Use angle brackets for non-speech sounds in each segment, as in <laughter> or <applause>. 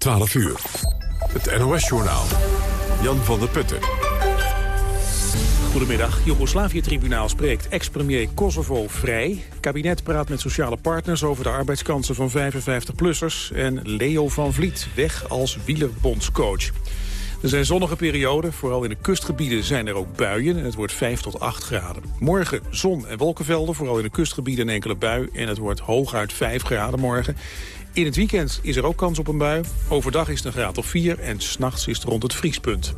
12 uur. Het NOS-journaal. Jan van der Putten. Goedemiddag. Joegoslavië-tribunaal spreekt ex-premier Kosovo vrij. Kabinet praat met sociale partners over de arbeidskansen van 55-plussers. En Leo van Vliet weg als wielerbondscoach. Er zijn zonnige perioden, vooral in de kustgebieden zijn er ook buien. En het wordt 5 tot 8 graden. Morgen zon en wolkenvelden, vooral in de kustgebieden een enkele bui. En het wordt hooguit 5 graden morgen. In het weekend is er ook kans op een bui. Overdag is het een graad of 4 en s'nachts is het rond het vriespunt.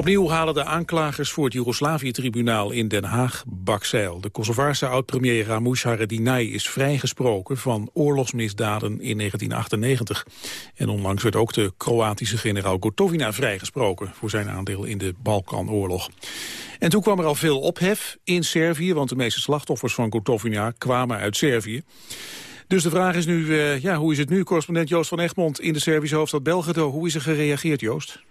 Opnieuw halen de aanklagers voor het Joegoslavië-tribunaal in Den Haag bakzeil. De Kosovaarse oud-premier Ramush Haradinaj is vrijgesproken van oorlogsmisdaden in 1998. En onlangs werd ook de Kroatische generaal Gotovina vrijgesproken voor zijn aandeel in de Balkanoorlog. En toen kwam er al veel ophef in Servië, want de meeste slachtoffers van Gotovina kwamen uit Servië. Dus de vraag is nu, uh, ja, hoe is het nu? Correspondent Joost van Egmond in de Servische hoofdstad Belgrado. Hoe is er gereageerd, Joost?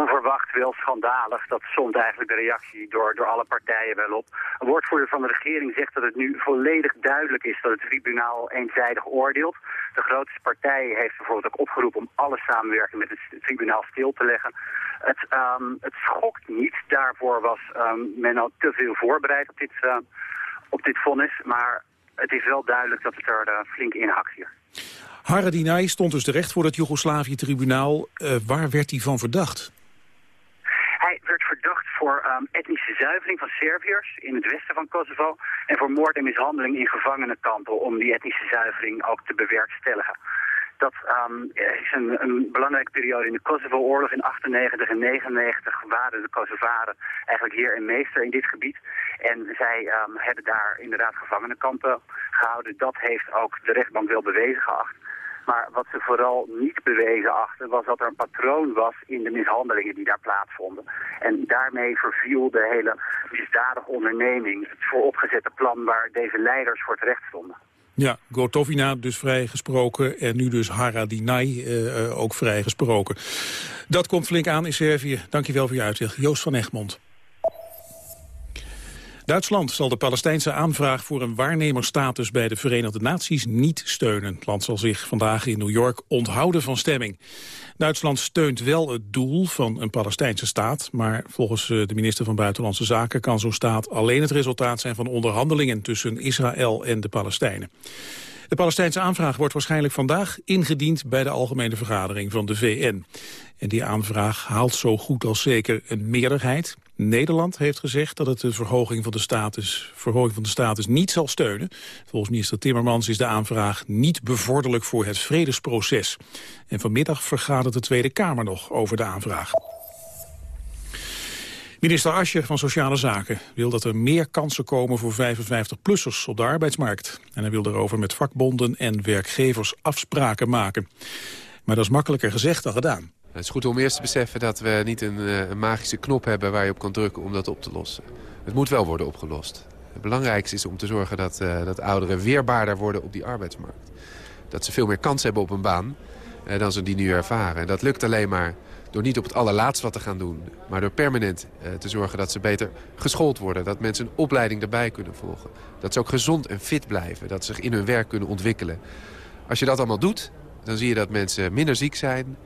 Onverwacht, wel schandalig. Dat stond eigenlijk de reactie door, door alle partijen wel op. Een woordvoerder van de regering zegt dat het nu volledig duidelijk is dat het tribunaal eenzijdig oordeelt. De grootste partij heeft bijvoorbeeld ook opgeroepen om alle samenwerking met het tribunaal stil te leggen. Het, um, het schokt niet. Daarvoor was um, men al te veel voorbereid op dit, uh, op dit vonnis. Maar het is wel duidelijk dat het er uh, flink inhakt hier. Haradinaj stond dus terecht voor het Joegoslavië-tribunaal. Uh, waar werd hij van verdacht? Voor um, etnische zuivering van Serviërs in het westen van Kosovo... en voor moord en mishandeling in gevangenenkampen om die etnische zuivering ook te bewerkstelligen. Dat um, is een, een, belangrijke periode in de Kosovo-oorlog. In 98 en 99 waren de Kosovaren eigenlijk heer en meester in dit gebied. En zij um, hebben daar inderdaad gevangenenkampen gehouden. Dat heeft ook de rechtbank wel bewezen geacht. Maar wat ze vooral niet bewezen achten was dat er een patroon was in de mishandelingen die daar plaatsvonden. En daarmee verviel de hele misdadige onderneming, het vooropgezette plan waar deze leiders voor terecht stonden. Ja, Gotovina dus vrijgesproken en nu dus Haradinaj uh, ook vrijgesproken. Dat komt flink aan in Servië. Dankjewel voor je uitleg. Joost van Egmond. Duitsland zal de Palestijnse aanvraag voor een waarnemersstatus bij de Verenigde Naties niet steunen. Het land zal zich vandaag in New York onthouden van stemming. Duitsland steunt wel het doel van een Palestijnse staat, maar volgens eh, de minister van Buitenlandse Zaken kan zo'n staat alleen het resultaat zijn van onderhandelingen tussen Israël en de Palestijnen. De Palestijnse aanvraag wordt waarschijnlijk vandaag ingediend bij de Algemene Vergadering van de VN. En die aanvraag haalt zo goed als zeker een meerderheid. Nederland heeft gezegd dat het de verhoging van de status, verhoging van de status niet zal steunen. Volgens minister Timmermans is de aanvraag niet bevorderlijk voor het vredesproces. En vanmiddag vergadert de Tweede Kamer nog over de aanvraag. Minister Ascher van Sociale Zaken wil dat er meer kansen komen voor 55-plussers op de arbeidsmarkt. En hij wil daarover met vakbonden en werkgevers afspraken maken. Maar dat is makkelijker gezegd dan gedaan. Het is goed om eerst te beseffen dat we niet een, eh, een, magische knop hebben waar je op kan drukken om dat op te lossen. Het moet wel worden opgelost. Het belangrijkste is om te zorgen dat, uh, dat ouderen weerbaarder worden op die arbeidsmarkt. Dat ze veel meer kans hebben op een baan uh, dan ze die nu ervaren. En dat lukt alleen maar door niet op het allerlaatst wat te gaan doen... maar door permanent te zorgen dat ze beter geschoold worden. Dat mensen een opleiding erbij kunnen volgen. Dat ze ook gezond en fit blijven. Dat ze zich in hun werk kunnen ontwikkelen. Als je dat allemaal doet, dan zie je dat mensen minder ziek zijn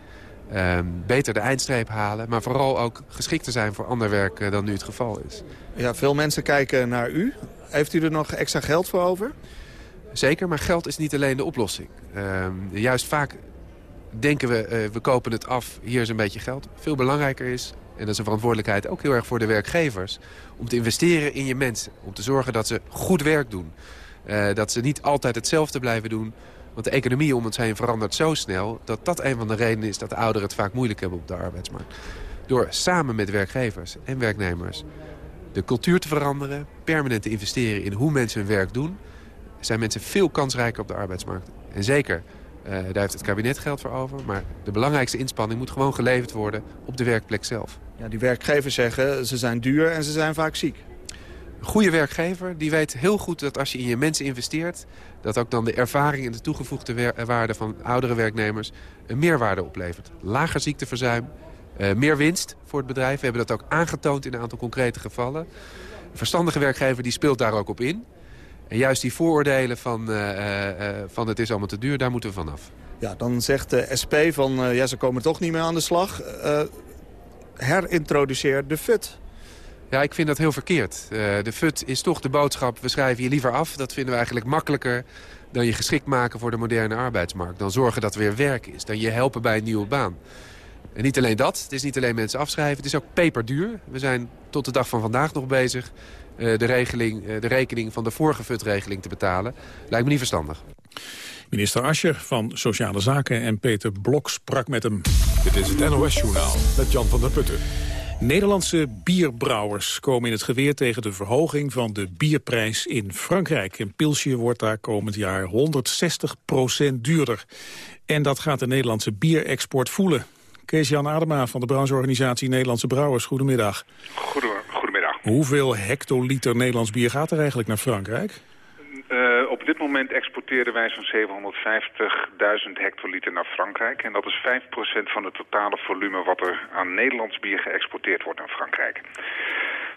Um, beter de eindstreep halen, maar vooral ook geschikt te zijn voor ander werk uh, dan nu het geval is. Ja, veel mensen kijken naar u. Heeft u er nog extra geld voor over? Zeker, maar geld is niet alleen de oplossing. Um, juist vaak denken we, uh, we kopen het af, hier is een beetje geld. Veel belangrijker is, en dat is een verantwoordelijkheid ook heel erg voor de werkgevers... om te investeren in je mensen, om te zorgen dat ze goed werk doen. Uh, dat ze niet altijd hetzelfde blijven doen, want de economie om ons heen verandert zo snel... dat dat een van de redenen is dat de ouderen het vaak moeilijk hebben op de arbeidsmarkt. Door samen met werkgevers en werknemers de cultuur te veranderen... permanent te investeren in hoe mensen hun werk doen... zijn mensen veel kansrijker op de arbeidsmarkt. En zeker, uh, daar heeft het kabinet geld voor over... maar de belangrijkste inspanning moet gewoon geleverd worden op de werkplek zelf. Ja, die werkgevers zeggen ze zijn duur en ze zijn vaak ziek. Goede werkgever die weet heel goed dat als je in je mensen investeert... dat ook dan de ervaring en de toegevoegde waarde van oudere werknemers... een meerwaarde oplevert. Lager ziekteverzuim, uh, meer winst voor het bedrijf. We hebben dat ook aangetoond in een aantal concrete gevallen. Een verstandige werkgever die speelt daar ook op in. En juist die vooroordelen van, van het is allemaal te duur, daar moeten we vanaf. Ja, dan zegt de SP van ja, ze komen toch niet meer aan de slag. herintroduceer de FUT. Ja, ik vind dat heel verkeerd. de FUT is toch de boodschap, we schrijven je liever af. Dat vinden we eigenlijk makkelijker dan je geschikt maken voor de moderne arbeidsmarkt. Dan zorgen dat er weer werk is. Dan je helpen bij een nieuwe baan. En niet alleen dat, het is niet alleen mensen afschrijven, het is ook peperduur. We zijn tot de dag van vandaag nog bezig uh, de, regeling, uh, de rekening van de vorige FUT-regeling te betalen. Lijkt me niet verstandig. Minister Ascher van Sociale Zaken en Peter Blok sprak met hem. Dit is het NOS-journaal met Jan van der Putten. Nederlandse bierbrouwers komen in het geweer tegen de verhoging van de bierprijs in Frankrijk. Een pilsje wordt daar komend jaar 160% duurder. En dat gaat de Nederlandse bierexport voelen. Kees-Jan Adema van de brancheorganisatie Nederlandse Brouwers. Goedemiddag. Goedemiddag. Hoeveel hectoliter Nederlands bier gaat er eigenlijk naar Frankrijk? Moment exporteren wij zo'n 750.000 hectoliter naar Frankrijk. En dat is 5% van het totale volume wat er aan Nederlands bier geëxporteerd wordt naar Frankrijk.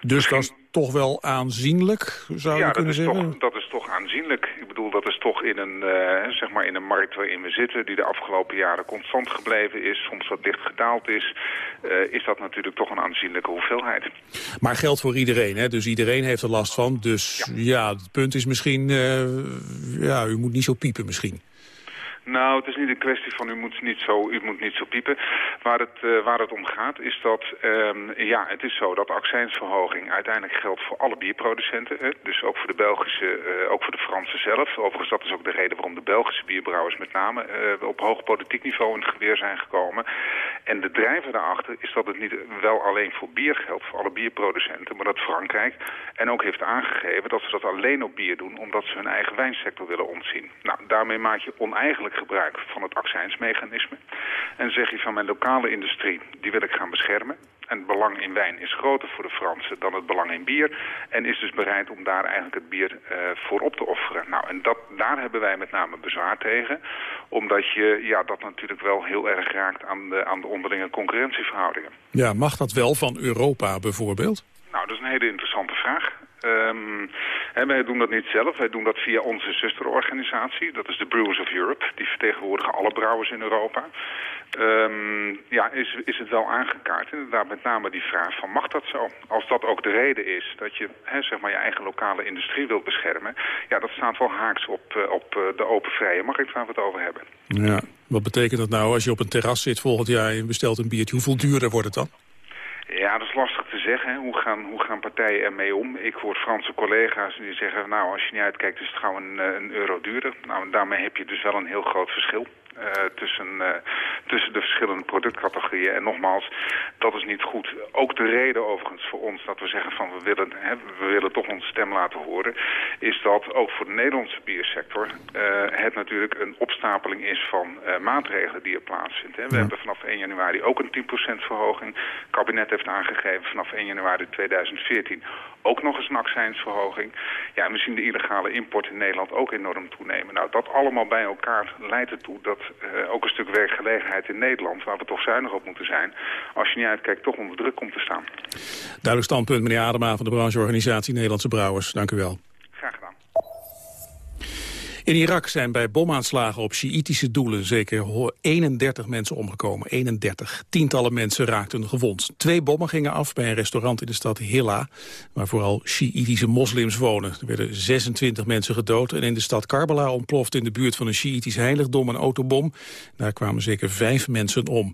Dus dat is toch wel aanzienlijk, zou je kunnen zeggen? Toch, dat is toch aanzienlijk. Ik bedoel, dat is toch in een, uh, zeg maar in een markt waarin we zitten... die de afgelopen jaren constant gebleven is, soms wat licht gedaald is... Uh, is dat natuurlijk toch een aanzienlijke hoeveelheid. Maar geldt voor iedereen, hè? Dus iedereen heeft er last van. Dus ja, ja het punt is misschien... Uh, ja, u moet niet zo piepen misschien. Nou, het is niet een kwestie van u moet niet zo, u moet niet zo piepen. Waar het, uh, waar het om gaat is dat, um, ja, het is zo dat accijnsverhoging uiteindelijk geldt voor alle bierproducenten. Hè? Dus ook voor de Belgische, uh, ook voor de Fransen zelf. Overigens, dat is ook de reden waarom de Belgische bierbrouwers met name uh, op hoog politiek niveau in het geweer zijn gekomen. En de drijver daarachter is dat het niet wel alleen voor bier geldt, voor alle bierproducenten, maar dat Frankrijk en ook heeft aangegeven dat ze dat alleen op bier doen, omdat ze hun eigen wijnsector willen ontzien. Nou, daarmee maak je oneigenlijk gebruik van het accijnsmechanisme. En zeg je van mijn lokale industrie, die wil ik gaan beschermen. En het belang in wijn is groter voor de Fransen dan het belang in bier. En is dus bereid om daar eigenlijk het bier uh, voor op te offeren. Nou, en dat, daar hebben wij met name bezwaar tegen. Omdat je ja, dat natuurlijk wel heel erg raakt aan de, aan de onderlinge concurrentieverhoudingen. Ja, mag dat wel van Europa bijvoorbeeld? Nou, dat is een hele interessante vraag. Um, en wij doen dat niet zelf, wij doen dat via onze zusterorganisatie. Dat is de Brewers of Europe. Die vertegenwoordigen alle brouwers in Europa. Um, ja, is, is het wel aangekaart. Inderdaad, met name die vraag van mag dat zo? Als dat ook de reden is dat je hè, zeg maar je eigen lokale industrie wilt beschermen... ja, dat staat wel haaks op, uh, op uh, de open vrije markt waar we het over hebben. Ja, wat betekent dat nou als je op een terras zit volgend jaar en bestelt een biertje? Hoeveel duurder wordt het dan? Ja, dat is lastig zeggen. Hoe gaan, hoe gaan partijen ermee om? Ik hoor Franse collega's die zeggen... nou, als je niet uitkijkt is het gauw een, eh, een euro duurder. Nou, daarmee heb je dus wel een heel groot verschil. Uh, tussen, uh, tussen de verschillende productcategorieën. En nogmaals, dat is niet goed. Ook de reden overigens voor ons dat we zeggen van we willen, hè, we willen toch onze stem laten horen... is dat ook voor de Nederlandse biersector uh, het natuurlijk een opstapeling is van maatregelen die er plaatsvindt. Hè. We ja. hebben vanaf 1 januari ook een 10% verhoging. Het kabinet heeft aangegeven vanaf 1 januari 2014 ook nog eens een accijnsverhoging. Ja, en we zien de illegale import in Nederland ook enorm toenemen. Nou, dat allemaal bij elkaar leidt ertoe dat uh, ook een stuk werkgelegenheid in Nederland... waar we toch zuinig op moeten zijn, als je niet uitkijkt, toch onder druk komt te staan. Duidelijk standpunt, meneer Adema van de brancheorganisatie Nederlandse Brouwers. Dank u wel. In Irak zijn bij bomaanslagen op Sjiïtische doelen zeker 31 mensen omgekomen. 31. Tientallen mensen raakten gewond. Twee bommen gingen af bij een restaurant in de stad Hilla, waar vooral Sjiïtische moslims wonen. Er werden 26 mensen gedood en in de stad Karbala ontplofte in de buurt van een Sjiïtisch heiligdom een autobom. Daar kwamen zeker vijf mensen om.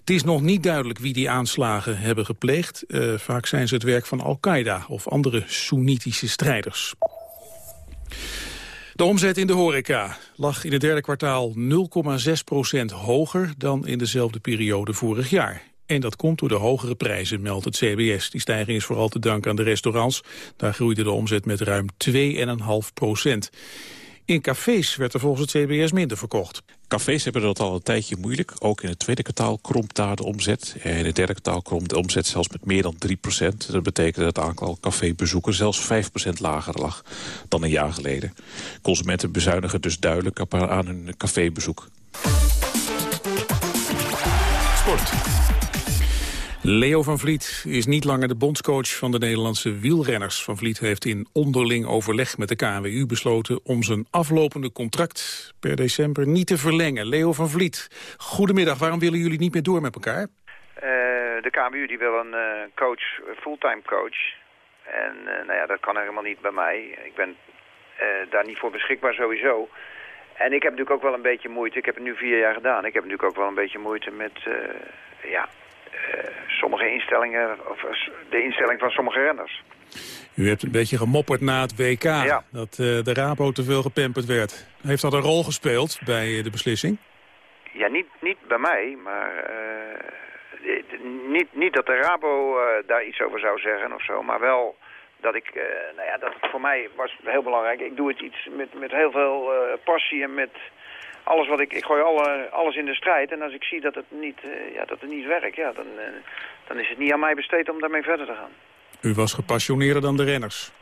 Het is nog niet duidelijk wie die aanslagen hebben gepleegd. Uh, vaak zijn ze het werk van Al-Qaeda of andere Soenitische strijders. De omzet in de horeca lag in het derde kwartaal 0,6% hoger dan in dezelfde periode vorig jaar. En dat komt door de hogere prijzen, meldt het CBS. Die stijging is vooral te danken aan de restaurants. Daar groeide de omzet met ruim 2,5 procent. In cafés werd er volgens het CBS minder verkocht. Cafés hebben dat al een tijdje moeilijk. Ook in het tweede kwartaal krompt daar de omzet. En in het derde kwartaal krompt de omzet zelfs met meer dan 3% Dat betekent dat het aantal cafébezoekers zelfs 5% lager lag dan een jaar geleden. Consumenten bezuinigen dus duidelijk aan hun cafébezoek. Sport. Leo van Vliet is niet langer de bondscoach van de Nederlandse wielrenners. Van Vliet heeft in onderling overleg met de KNWU besloten om zijn aflopende contract per december niet te verlengen. Leo van Vliet, goedemiddag. Waarom willen jullie niet meer door met elkaar? Uh, de KNWU die wil een uh, coach, fulltime coach. En uh, nou ja, dat kan helemaal niet bij mij. Ik ben daar niet voor beschikbaar sowieso. En ik heb natuurlijk ook wel een beetje moeite. Ik heb het nu vier jaar gedaan. Ik heb natuurlijk ook wel een beetje moeite met ja, sommige instellingen, of de instelling van sommige renners. U hebt een beetje gemopperd na het WK, ja. dat uh, de Rabo te veel gepamperd werd. Heeft dat een rol gespeeld bij de beslissing? Ja, niet, niet bij mij, maar uh, niet, niet dat de Rabo uh, daar iets over zou zeggen of zo, maar wel dat ik, nou ja, dat voor mij was heel belangrijk. Ik doe het iets met, met heel veel passie en met alles wat ik, ik gooi alle, alles in de strijd. En als ik zie dat het niet, uh, ja, dat het niet werkt, ja, dan, uh, dan is het niet aan mij besteed om daarmee verder te gaan. U was gepassioneerder dan de renners?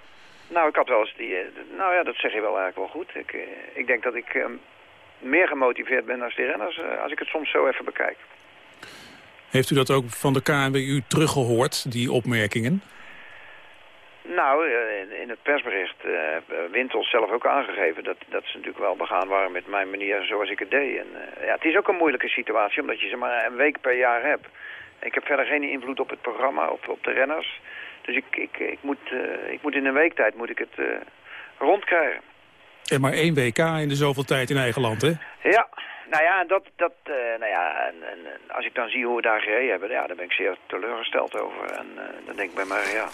Nou, ik had wel eens die, uh, nou ja, dat zeg je wel eigenlijk wel goed. Ik, ik denk dat ik meer gemotiveerd ben als die renners, als ik het soms zo even bekijk. Heeft u dat ook van de KNWU teruggehoord, die opmerkingen? Nou, in het persbericht uh, Wintels zelf ook aangegeven dat, dat ze natuurlijk wel begaan waren met mijn manier zoals ik het deed. En, uh, ja, het is ook een moeilijke situatie omdat je ze maar een week per jaar hebt. Ik heb verder geen invloed op het programma, op, op de renners. Dus ik, ik, ik, moet, uh, ik moet in een week tijd moet ik het rondkrijgen. En maar één WK in de zoveel tijd in eigen land, hè? Ja, nou ja, dat, dat, nou ja en, en, als ik dan zie hoe we daar gereden hebben, ja, daar ben ik zeer teleurgesteld over. En dan denk ik bij mij, ja,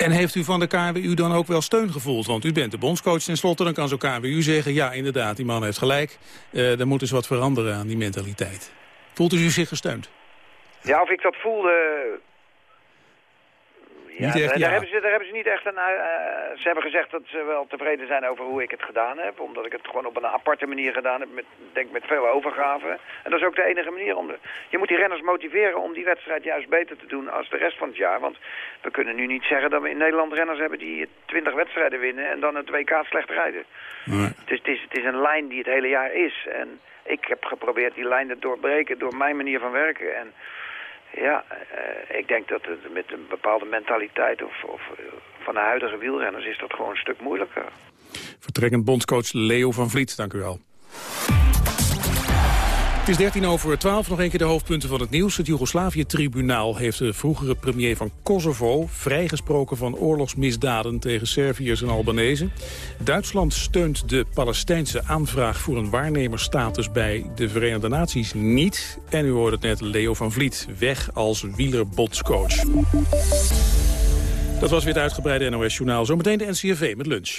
en heeft u van de KWU dan ook wel steun gevoeld? Want u bent de bondscoach tenslotte, dan kan zo'n KWU zeggen... ja, inderdaad, die man heeft gelijk. Uh, er moet dus wat veranderen aan die mentaliteit. Voelt u zich gesteund? Ja, of ik dat voelde... Ja, niet echt, daar, hebben ze, daar hebben ze niet echt een... Uh, ze hebben gezegd dat ze wel tevreden zijn over hoe ik het gedaan heb. Omdat ik het gewoon op een aparte manier gedaan heb. Met, denk met veel overgave. En dat is ook de enige manier om... De, je moet die renners motiveren om die wedstrijd juist beter te doen als de rest van het jaar. Want we kunnen nu niet zeggen dat we in Nederland renners hebben die 20 wedstrijden winnen. En dan het WK slecht rijden. Nee. Dus het is, het is een lijn die het hele jaar is. En ik heb geprobeerd die lijn te doorbreken door mijn manier van werken. En ja, uh, ik denk dat het met een bepaalde mentaliteit of, of uh, van de huidige wielrenners is dat gewoon een stuk moeilijker. Vertrekkend bondscoach Leo van Vliet, dank u wel. Het is 13 over 12, nog een keer de hoofdpunten van het nieuws. Het Joegoslavië-tribunaal heeft de vroegere premier van Kosovo... vrijgesproken van oorlogsmisdaden tegen Serviërs en Albanese. Duitsland steunt de Palestijnse aanvraag voor een waarnemersstatus... bij de Verenigde Naties niet. En u hoorde het net, Leo van Vliet, weg als wielerbotscoach. Dat was weer het uitgebreide NOS-journaal. Zometeen de NCRV met lunch.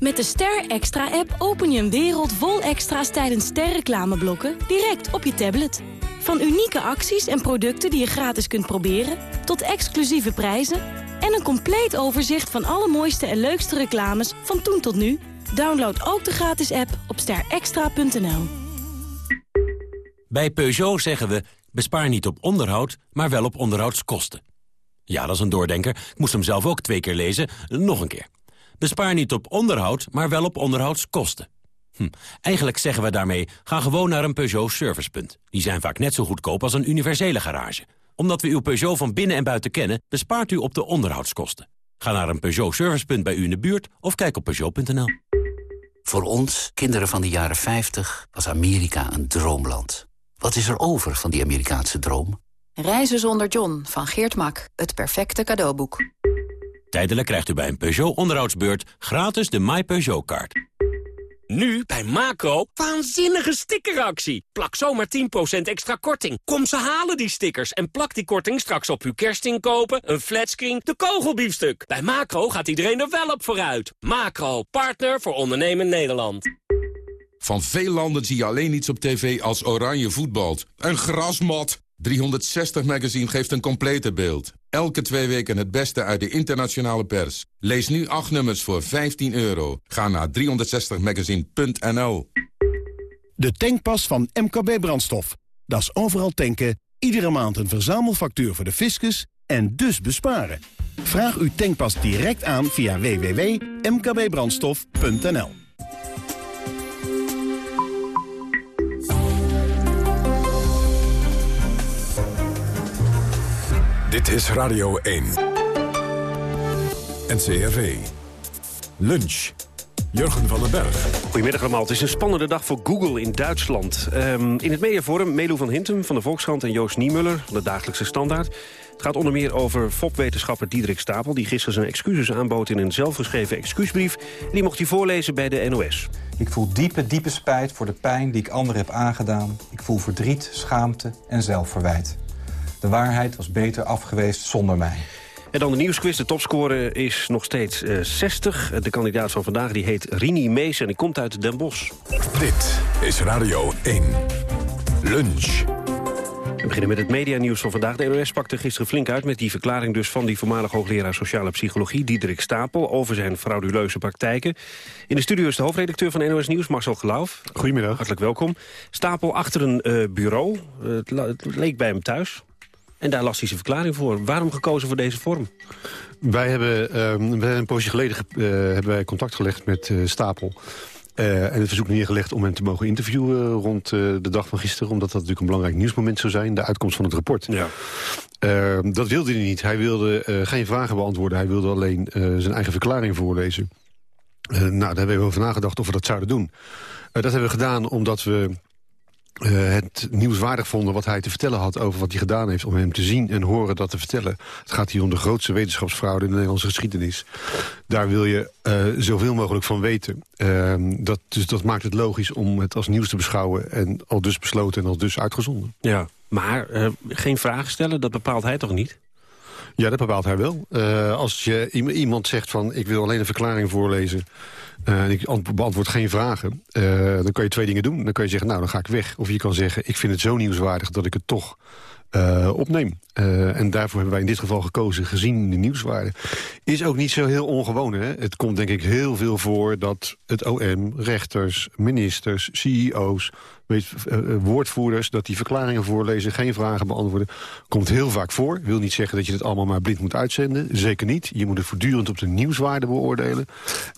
Met de Ster Extra-app open je een wereld vol extra's tijdens sterreclameblokken direct op je tablet. Van unieke acties en producten die je gratis kunt proberen, tot exclusieve prijzen en een compleet overzicht van alle mooiste en leukste reclames van toen tot nu. Download ook de gratis app op sterextra.nl. Bij Peugeot zeggen we, bespaar niet op onderhoud, maar wel op onderhoudskosten. Ja, dat is een doordenker. Ik moest hem zelf ook twee keer lezen. Nog een keer. Bespaar niet op onderhoud, maar wel op onderhoudskosten. Hm, eigenlijk zeggen we daarmee, ga gewoon naar een Peugeot servicepunt. Die zijn vaak net zo goedkoop als een universele garage. Omdat we uw Peugeot van binnen en buiten kennen, bespaart u op de onderhoudskosten. Ga naar een Peugeot servicepunt bij u in de buurt of kijk op Peugeot.nl. Voor ons, kinderen van de jaren 50, was Amerika een droomland. Wat is er over van die Amerikaanse droom? Reizen zonder John van Geert Mak, het perfecte cadeauboek. Tijdelijk krijgt u bij een Peugeot onderhoudsbeurt gratis de My Peugeot-kaart. Nu bij Macro, waanzinnige stickeractie. Plak zomaar 10% extra korting. Kom ze halen die stickers en plak die korting straks op uw kerstinkopen, een flatscreen, de kogelbiefstuk. Bij Macro gaat iedereen er wel op vooruit. Macro, partner voor ondernemen Nederland. Van veel landen zie je alleen iets op tv als oranje voetbalt. Een grasmat. 360 Magazine geeft een complete beeld. Elke twee weken het beste uit de internationale pers. Lees nu acht nummers voor 15 euro. Ga naar 360magazine.nl De tankpas van MKB Brandstof. Dat is overal tanken, iedere maand een verzamelfactuur voor de fiscus en dus besparen. Vraag uw tankpas direct aan via www.mkbbrandstof.nl Dit is Radio 1. NCRV. Lunch. Jurgen van den Berg. Goedemiddag allemaal. Het is een spannende dag voor Google in Duitsland. Um, in het mediaforum Melo van Hintem van de Volkskrant en Joost Niemuller van de Dagelijkse Standaard. Het gaat onder meer over FOP-wetenschapper Diederik Stapel... die gisteren zijn excuses aanbood in een zelfgeschreven excuusbrief. Die mocht hij voorlezen bij de NOS. Ik voel diepe, diepe spijt voor de pijn die ik anderen heb aangedaan. Ik voel verdriet, schaamte en zelfverwijt. De waarheid was beter afgeweest zonder mij. En dan de nieuwsquiz. De topscorer is nog steeds uh, 60. De kandidaat van vandaag die heet Rini Mees en die komt uit Den Bosch. Dit is Radio 1. Lunch. We beginnen met het medianieuws van vandaag. De NOS pakte gisteren flink uit met die verklaring dus van die voormalig hoogleraar sociale psychologie, Diederik Stapel, over zijn frauduleuze praktijken. In de studio is de hoofdredacteur van NOS Nieuws, Marcel Geloof. Goedemiddag. Hartelijk welkom. Stapel achter een uh, bureau. Uh, het, het leek bij hem thuis. En daar las hij zijn verklaring voor. Waarom gekozen voor deze vorm? Wij hebben, wij een poosje geleden uh, hebben wij contact gelegd met uh, Stapel. Uh, en het verzoek neergelegd om hem te mogen interviewen rond de dag van gisteren. Omdat dat natuurlijk een belangrijk nieuwsmoment zou zijn. De uitkomst van het rapport. Ja. Ehm, dat wilde hij niet. Hij wilde geen vragen beantwoorden. Hij wilde alleen zijn eigen verklaring voorlezen. nou, daar hebben we over nagedacht of we dat zouden doen. dat hebben we gedaan omdat we uh, het nieuwswaardig vonden wat hij te vertellen had over wat hij gedaan heeft... om hem te zien en horen dat te vertellen. Het gaat hier om de grootste wetenschapsfraude in de Nederlandse geschiedenis. Daar wil je uh, zoveel mogelijk van weten. Uh, dat, dus dat maakt het logisch om het als nieuws te beschouwen... en al dus besloten en al dus uitgezonden. Ja, maar uh, geen vragen stellen, dat bepaalt hij toch niet? Ja, dat bepaalt hij wel. Uh, als je iemand zegt van ik wil alleen een verklaring voorlezen... Uh, en ik beantwoord geen vragen, uh, dan kan je twee dingen doen. Dan kan je zeggen, nou, dan ga ik weg. Of je kan zeggen, ik vind het zo nieuwswaardig dat ik het toch opneem. en daarvoor hebben wij in dit geval gekozen, gezien de nieuwswaarde. Is ook niet zo heel ongewoon. Hè? Het komt denk ik heel veel voor dat het OM, rechters, ministers, CEO's weet, uh, woordvoerders dat die verklaringen voorlezen, geen vragen beantwoorden. Komt heel vaak voor. Wil niet zeggen dat je het allemaal maar blind moet uitzenden. Zeker niet. Je moet het voortdurend op de nieuwswaarde beoordelen.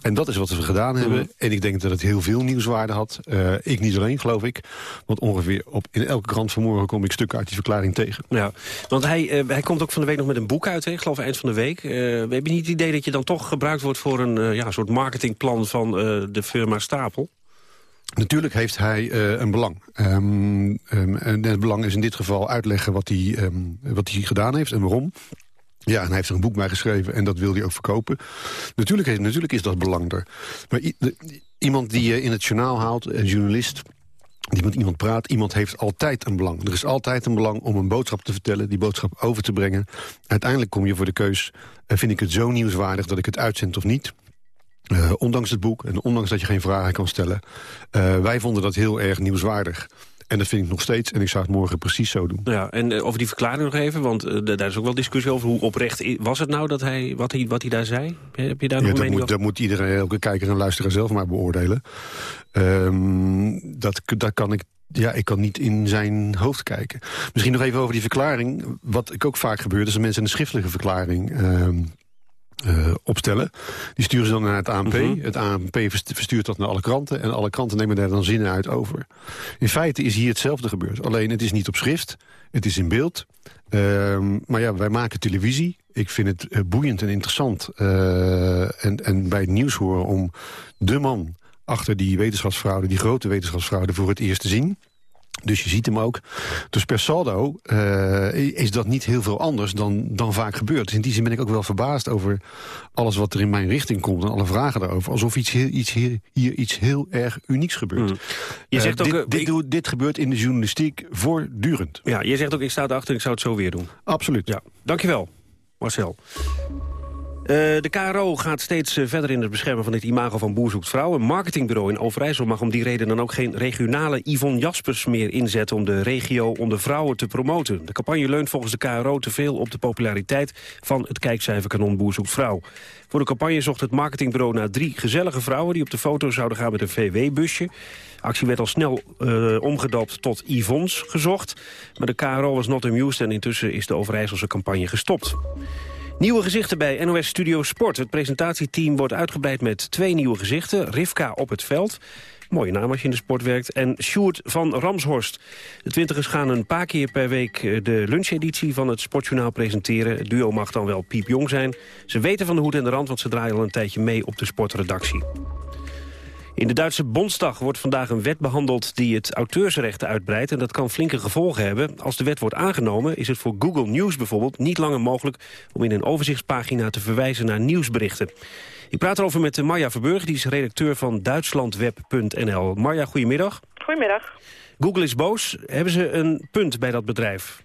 En dat is wat we gedaan hebben. Mm. En ik denk dat het heel veel nieuwswaarde had. Uh, ik niet alleen, geloof ik. Want ongeveer op, in elke krant vanmorgen kom ik stukken uit die verklaring tegen. Ja, want hij, uh, hij komt ook van de week nog met een boek uit, hè? ik geloof eind van de week. Uh, heb je niet het idee dat je dan toch gebruikt wordt voor een ja, soort marketingplan van de firma Stapel? Natuurlijk heeft hij uh, een belang. Um, um, en het belang is in dit geval uitleggen wat hij, um, wat hij gedaan heeft en waarom. Ja, en hij heeft er een boek bij geschreven en dat wil hij ook verkopen. Natuurlijk, heeft, natuurlijk is dat belang er. Maar iemand die je in het journaal haalt, een journalist die met iemand praat, iemand heeft altijd een belang. Er is altijd een belang om een boodschap te vertellen, die boodschap over te brengen. Uiteindelijk kom je voor de keus, uh, vind ik het zo nieuwswaardig dat ik het uitzend of niet. Uh, ondanks het boek en ondanks dat je geen vragen kan stellen. Uh, wij vonden dat heel erg nieuwswaardig. En dat vind ik nog steeds. En ik zou het morgen precies zo doen. Ja, en uh, over die verklaring nog even. Want daar is ook wel discussie over. Hoe oprecht was het nou dat hij, wat, hij, wat hij daar zei? Heb je daar ja, nog dat moet, dat moet iedereen, elke kijker en luisteraar zelf maar beoordelen. Um, dat, dat kan ik ja, ik kan niet in zijn hoofd kijken. Misschien nog even over die verklaring. Wat ik ook vaak gebeurt, is dat mensen een schriftelijke verklaring... Uh, uh, opstellen. Die sturen ze dan naar het ANP. -hmm. Het ANP verstuurt dat naar alle kranten. En alle kranten nemen daar dan zinnen uit over. In feite is hier hetzelfde gebeurd. Alleen het is niet op schrift. Het is in beeld. Uh, maar ja, wij maken televisie. Ik vind het uh, boeiend en interessant. Uh, en, en bij het nieuws horen om de man achter die wetenschapsfraude... die grote wetenschapsfraude voor het eerst te zien. Dus je ziet hem ook. Dus per saldo uh, is dat niet heel veel anders dan, dan vaak gebeurt. Dus in die zin ben ik ook wel verbaasd over alles wat er in mijn richting komt... en alle vragen daarover. Alsof iets heel, iets hier, hier iets heel erg unieks gebeurt. Hmm. Je zegt uh, ook, dit, dit, dit, gebeurt in de journalistiek voortdurend. Ja, je zegt ook, ik sta erachter en ik zou het zo weer doen. Absoluut. Ja, dankjewel, Marcel. De KRO gaat steeds eh, verder in het beschermen van dit imago van Boer zoekt vrouw. Een marketingbureau in Overijssel mag om die reden dan ook geen regionale Yvonne Jaspers meer inzetten om de regio onder vrouwen te promoten. De campagne leunt volgens de KRO te veel op de populariteit van het kijkcijferkanon Boer zoekt vrouw. Voor de campagne zocht het marketingbureau naar drie gezellige vrouwen die op de foto zouden gaan met een VW-busje. actie werd al snel uh, omgedoopt tot Yvonne's gezocht. Maar de KRO was not amused en intussen is de Overijsselse campagne gestopt. Nieuwe gezichten bij NOS Studio Sport. Het presentatieteam wordt uitgebreid met twee nieuwe gezichten. Rivka op het veld. Mooie naam als je in de sport werkt. En Sjoerd van Ramshorst. De twintigers gaan een paar keer per week eh, de luncheditie van het Sportjournaal presenteren. Het duo mag dan wel piepjong zijn. Ze weten van de hoed en de rand, want ze draaien al een tijdje mee op de sportredactie. In de Duitse Bondsdag wordt vandaag een wet behandeld die het auteursrecht uitbreidt. En dat kan flinke gevolgen hebben. Als de wet wordt aangenomen is het voor Google News bijvoorbeeld niet langer mogelijk om in een overzichtspagina te verwijzen naar nieuwsberichten. Ik praat erover met Marja Verburg, die is redacteur van Duitslandweb.nl. Marja, goedemiddag. Goedemiddag. Google is boos. Hebben ze een punt bij dat bedrijf?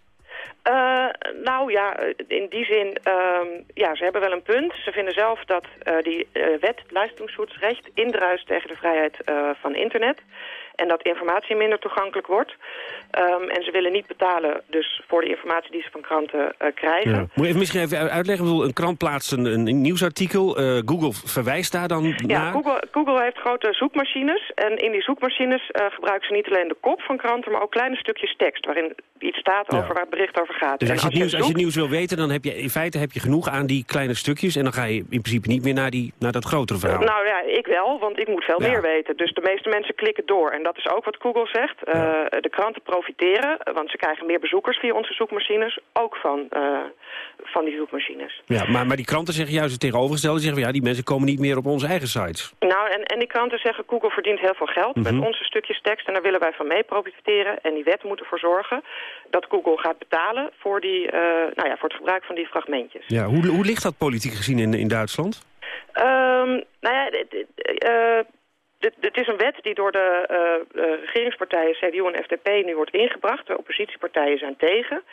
Uh, nou ja, in die zin, uh, ja, ze hebben wel een punt. Ze vinden zelf dat uh, die uh, wet, luisteraarsrecht, indruist tegen de vrijheid van internet. En dat informatie minder toegankelijk wordt. Um, en ze willen niet betalen dus voor de informatie die ze van kranten uh, krijgen. Ja. Moet je even misschien even uitleggen? Bedoel, een krant plaatst een, een nieuwsartikel. Uh, Google verwijst daar dan ja, naar? Google, Google heeft grote zoekmachines. En in die zoekmachines uh, gebruiken ze niet alleen de kop van kranten... maar ook kleine stukjes tekst waarin iets staat over waar het bericht over gaat. Dus als, je, als, nieuws, als je nieuws wil weten, dan heb je in feite heb je genoeg aan die kleine stukjes... en dan ga je in principe niet meer naar, die, naar dat grotere verhaal. nou ja, ik wel, want ik moet veel meer weten. Dus de meeste mensen klikken door. En dat is ook wat Google zegt. Uh, de kranten profiteren, want ze krijgen meer bezoekers via onze zoekmachines. Ook van, uh, van die zoekmachines. Ja, maar, maar die kranten zeggen juist het tegenovergestelde. Zeggen ja, die mensen komen niet meer op onze eigen sites. Nou, en, en die kranten zeggen Google verdient heel veel geld mm -hmm. met onze stukjes tekst. En daar willen wij van mee profiteren. En die wet moet ervoor zorgen dat Google gaat betalen voor, die, uh, nou ja, voor het gebruik van die fragmentjes. Ja, hoe, hoe ligt dat politiek gezien in, in Duitsland? Um, nou ja, het is een wet die door de uh, uh, regeringspartijen CDU en FDP nu wordt ingebracht. De oppositiepartijen zijn tegen.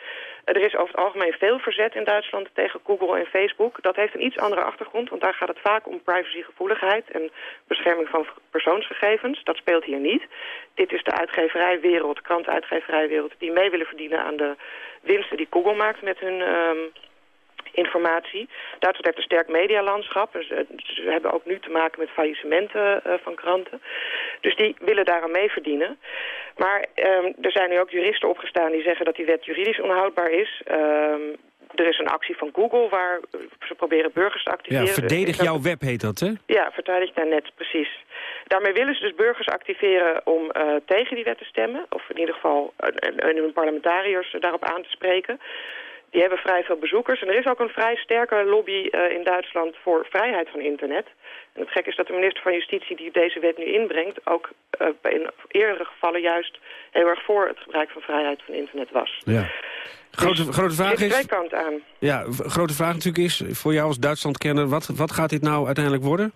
Er is over het algemeen veel verzet in Duitsland tegen Google en Facebook. Dat heeft een iets andere achtergrond, want daar gaat het vaak om privacygevoeligheid en bescherming van persoonsgegevens. Dat speelt hier niet. Dit is de uitgeverijwereld, krantuitgeverijwereld, die mee willen verdienen aan de winsten die Google maakt met hun... Um, informatie. Duitsland heeft een sterk medialandschap. Dus, ze hebben ook nu te maken met faillissementen uh, van kranten. Dus die willen daaraan mee verdienen. Maar um, er zijn nu ook juristen opgestaan die zeggen dat die wet juridisch onhoudbaar is. Um, er is een actie van Google waar ze proberen burgers te activeren. Ja, verdedig jouw web heet dat, hè? Ja, verdedig daar net, precies. Daarmee willen ze dus burgers activeren om uh, tegen die wet te stemmen. Of in ieder geval uh, hun parlementariërs daarop aan te spreken. Die hebben vrij veel bezoekers. En er is ook een vrij sterke lobby uh, in Duitsland voor vrijheid van internet. En het gek is dat de minister van Justitie die deze wet nu inbrengt... ook uh, in eerdere gevallen juist heel erg voor het gebruik van vrijheid van internet was. Ja. Grote, dus grote vraag is... kanten aan. Ja, grote vraag natuurlijk is voor jou als Duitslandkenner... Wat, wat gaat dit nou uiteindelijk worden?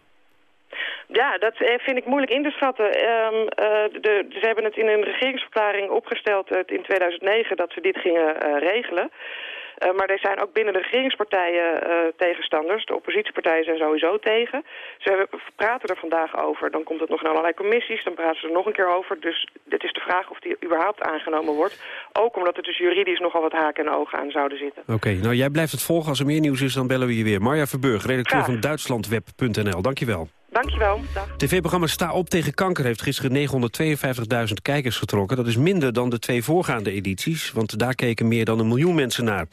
Ja, dat vind ik moeilijk in te schatten. Um, uh, de, ze hebben het in een regeringsverklaring opgesteld uh, in 2009 dat ze dit gingen uh, regelen. Uh, maar er zijn ook binnen de regeringspartijen uh, tegenstanders. De oppositiepartijen zijn sowieso tegen. Ze praten er vandaag over. Dan komt het nog naar allerlei commissies. Dan praten ze er nog een keer over. Dus het is de vraag of die überhaupt aangenomen wordt. Ook omdat er dus juridisch nogal wat haken en ogen aan zouden zitten. Oké, okay, nou jij blijft het volgen. Als er meer nieuws is, dan bellen we je weer. Marja Verburg, redacteur Graag. van Duitslandweb.nl. Dankjewel. Dankjewel. TV-programma Sta op tegen kanker heeft gisteren 952.000 kijkers getrokken. Dat is minder dan de twee voorgaande edities, want daar keken meer dan een miljoen mensen naar.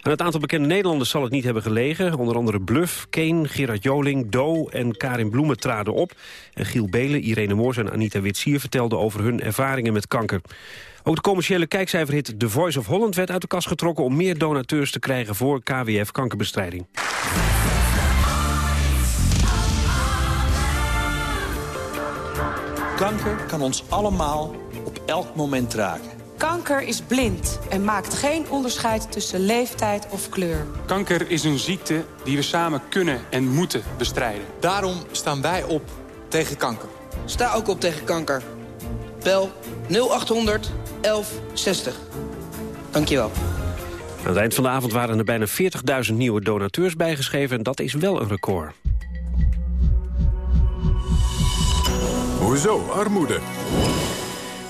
Aan het aantal bekende Nederlanders zal het niet hebben gelegen. Onder andere Bluff, Kane, Gerard Joling, Do en Karin Bloemen traden op. En Giel Belen, Irene Moors en Anita Witsier vertelden over hun ervaringen met kanker. Ook de commerciële kijkcijferhit The Voice of Holland werd uit de kast getrokken... om meer donateurs te krijgen voor KWF kankerbestrijding. Kanker kan ons allemaal op elk moment raken. Kanker is blind en maakt geen onderscheid tussen leeftijd of kleur. Kanker is een ziekte die we samen kunnen en moeten bestrijden. Daarom staan wij op tegen kanker. Sta ook op tegen kanker. Bel 0800 1160. Dankjewel. Aan het eind van de avond waren er bijna 40.000 nieuwe donateurs bijgeschreven... en dat is wel een record. Hoezo armoede?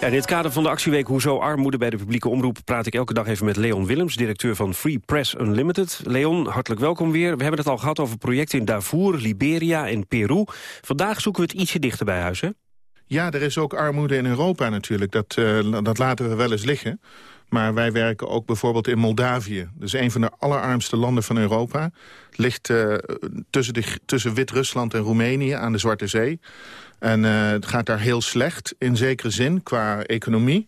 Ja, in het kader van de actieweek Hoezo armoede bij de publieke omroep... praat ik elke dag even met Leon Willems, directeur van Free Press Unlimited. Leon, hartelijk welkom weer. We hebben het al gehad over projecten in Darfur, Liberia en Peru. Vandaag zoeken we het ietsje dichter bij huis, hè? Ja, er is ook armoede in Europa natuurlijk. Dat, uh, dat laten we wel eens liggen. Maar wij werken ook bijvoorbeeld in Moldavië. Dat is een van de allerarmste landen van Europa. Het ligt uh, tussen, de, tussen Wit-Rusland en Roemenië aan de Zwarte Zee. En uh, het gaat daar heel slecht, in zekere zin, qua economie.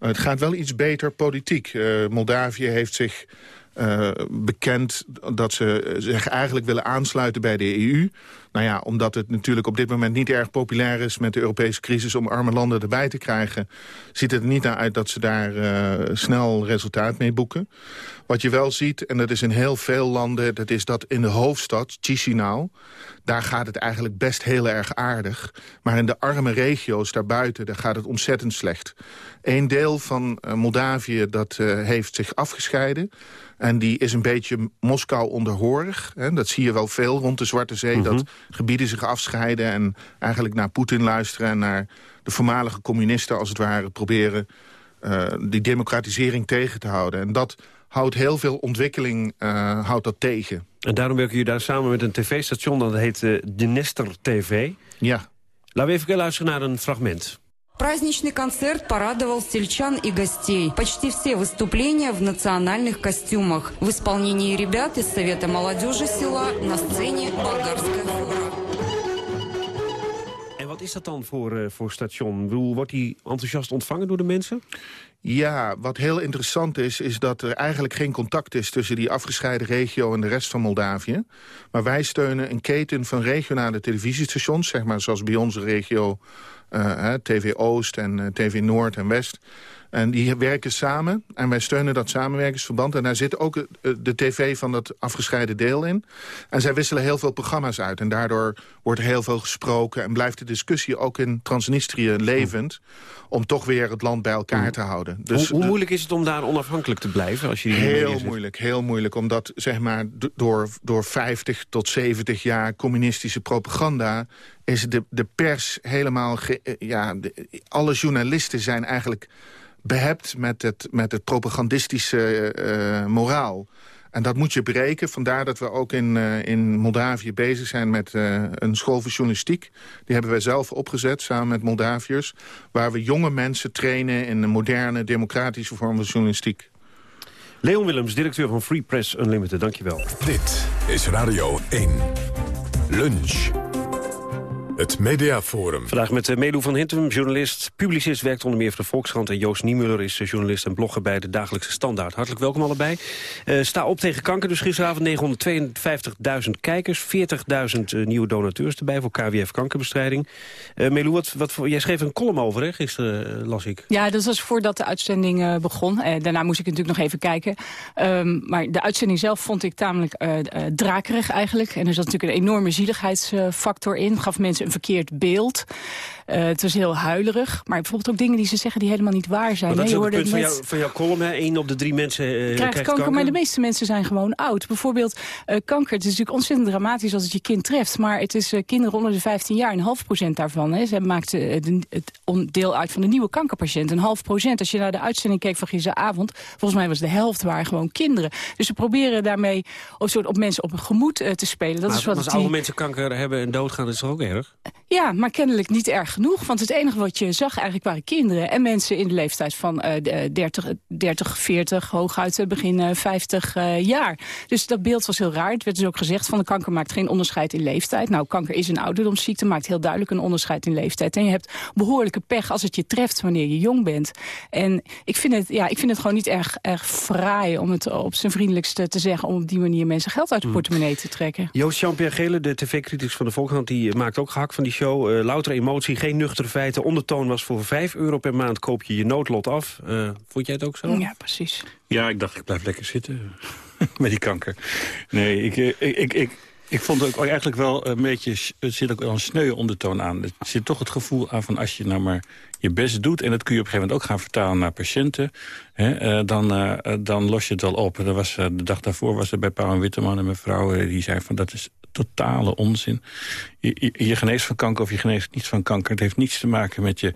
Uh, het gaat wel iets beter politiek. Uh, Moldavië heeft zich bekend dat ze zich eigenlijk willen aansluiten bij de EU. Nou ja, omdat het natuurlijk op dit moment niet erg populair is... met de Europese crisis om arme landen erbij te krijgen... ziet het er niet naar uit dat ze daar uh, snel resultaat mee boeken. Wat je wel ziet, en dat is in heel veel landen... dat is dat in de hoofdstad, Chisinau... daar gaat het eigenlijk best heel erg aardig. Maar in de arme regio's daarbuiten, daar gaat het ontzettend slecht. Een deel van uh, Moldavië dat uh, heeft zich afgescheiden... En die is een beetje Moskou onderhorig. Hè? Dat zie je wel veel rond de Zwarte Zee. Mm -hmm. Dat gebieden zich afscheiden en eigenlijk naar Poetin luisteren... en naar de voormalige communisten als het ware proberen... Uh, die democratisering tegen te houden. En dat houdt heel veel ontwikkeling uh, houdt dat tegen. En daarom werken jullie daar samen met een tv-station... dat heet uh, de Nester TV. Ja. Laten we even luisteren naar een fragment. Праздничный концерт порадовал сельчан и гостей. Почти все выступления в национальных костюмах. В исполнении ребят из Совета молодежи села на сцене Болгарская wat is dat dan voor, uh, voor station? Bedoel, wordt die enthousiast ontvangen door de mensen? Ja, wat heel interessant is, is dat er eigenlijk geen contact is... tussen die afgescheiden regio en de rest van Moldavië. Maar wij steunen een keten van regionale televisiestations... zeg maar zoals bij onze regio uh, TV Oost en uh, TV Noord en West. En die werken samen en wij steunen dat samenwerkingsverband. En daar zit ook de, de tv van dat afgescheiden deel in. En zij wisselen heel veel programma's uit. En daardoor wordt heel veel gesproken... en blijft de discussie ook in Transnistrië levend... om toch weer het land bij elkaar te houden. Dus, hoe, hoe moeilijk is het om daar onafhankelijk te blijven? Als je die heel moeilijk, heel moeilijk. Omdat zeg maar, door, door 50 tot 70 jaar communistische propaganda is de, de pers helemaal... Ge, ja, de, alle journalisten zijn eigenlijk behept met het, met het propagandistische uh, moraal. En dat moet je breken. Vandaar dat we ook in, uh, in Moldavië bezig zijn met uh, een school voor journalistiek. Die hebben wij zelf opgezet samen met Moldaviërs. Waar we jonge mensen trainen in een moderne, democratische vorm van journalistiek. Leon Willems, directeur van Free Press Unlimited. Dankjewel. Dit is Radio 1. Lunch. Het Mediaforum. Vandaag met uh, Melu van Hintem, journalist, publicist... werkt onder meer voor de Volkskrant. En Joost Niemuller is uh, journalist en blogger bij de Dagelijkse Standaard. Hartelijk welkom allebei. Uh, sta op tegen kanker, dus gisteravond 952.000 kijkers... 40.000 nieuwe donateurs erbij voor KWF kankerbestrijding. Melu, wat, wat voor, jij schreef een column over, hè? gisteren las ik. Ja, dat was voordat de uitzending begon. daarna moest ik natuurlijk nog even kijken. Um, maar de uitzending zelf vond ik tamelijk drakerig eigenlijk. En er zat natuurlijk een enorme zieligheidsfactor in. Gaf mensen een verkeerd beeld. Uh, het was heel huilerig. Maar bijvoorbeeld ook dingen die ze zeggen die helemaal niet waar zijn. Maar dat nee, is ook het punt van, jou, van jouw column. Hè? Eén op de drie mensen uh, krijgt, krijgt kanker, kanker. Maar de meeste mensen zijn gewoon oud. Bijvoorbeeld uh, kanker. Het is natuurlijk ontzettend dramatisch als het je kind treft. Maar het is kinderen onder de 15 jaar. Een half procent daarvan. Hè. Ze maakt het deel uit van de nieuwe kankerpatiënt. Een half procent. Als je naar de uitzending keek van gisteravond. Volgens mij was de helft waren gewoon kinderen. Dus ze proberen daarmee op, soort op mensen op een gemoed te spelen. Dat maar, is wat als die... oude mensen kanker hebben en doodgaan, is toch ook erg? Ja, maar kennelijk niet erg genoeg. Want het enige wat je zag eigenlijk waren kinderen en mensen in de leeftijd van uh, 30, 30, 40, hooguit begin uh, 50 uh, jaar. Dus dat beeld was heel raar. Het werd dus ook gezegd van de kanker maakt geen onderscheid in leeftijd. Nou, kanker is een ouderdomsziekte, maakt heel duidelijk een onderscheid in leeftijd. En je hebt behoorlijke pech als het je treft wanneer je jong bent. En ik vind het, ja, ik vind het gewoon niet erg, erg fraai om het op zijn vriendelijkste te zeggen... om op die manier mensen geld uit de portemonnee te trekken. Joost Jean-Pierre Gele, de tv-criticus van de Volkskrant... die maakt ook gehakt van die show. Uh, louter emotie, geen nuchtere feiten ondertoon was voor 5 euro per maand koop je je noodlot af. Uh, vond jij het ook zo? Ja, precies. Ja, ik dacht ik blijf lekker zitten <laughs> met die kanker. Nee, ik, ik, ik, ik, Ik vond het ook eigenlijk wel een beetje... Het zit ook wel een sneu ondertoon aan. Er zit toch het gevoel aan van als je nou maar je best doet... en dat kun je op een gegeven moment ook gaan vertalen naar patiënten... Hè, uh, dan, uh, dan los je het wel op. Er was, uh, de dag daarvoor was er bij Paul Witteman en mevrouw... die zei van dat is totale onzin. Je, je, je, geneest van kanker of je geneest niet van kanker. Het heeft niets te maken met je,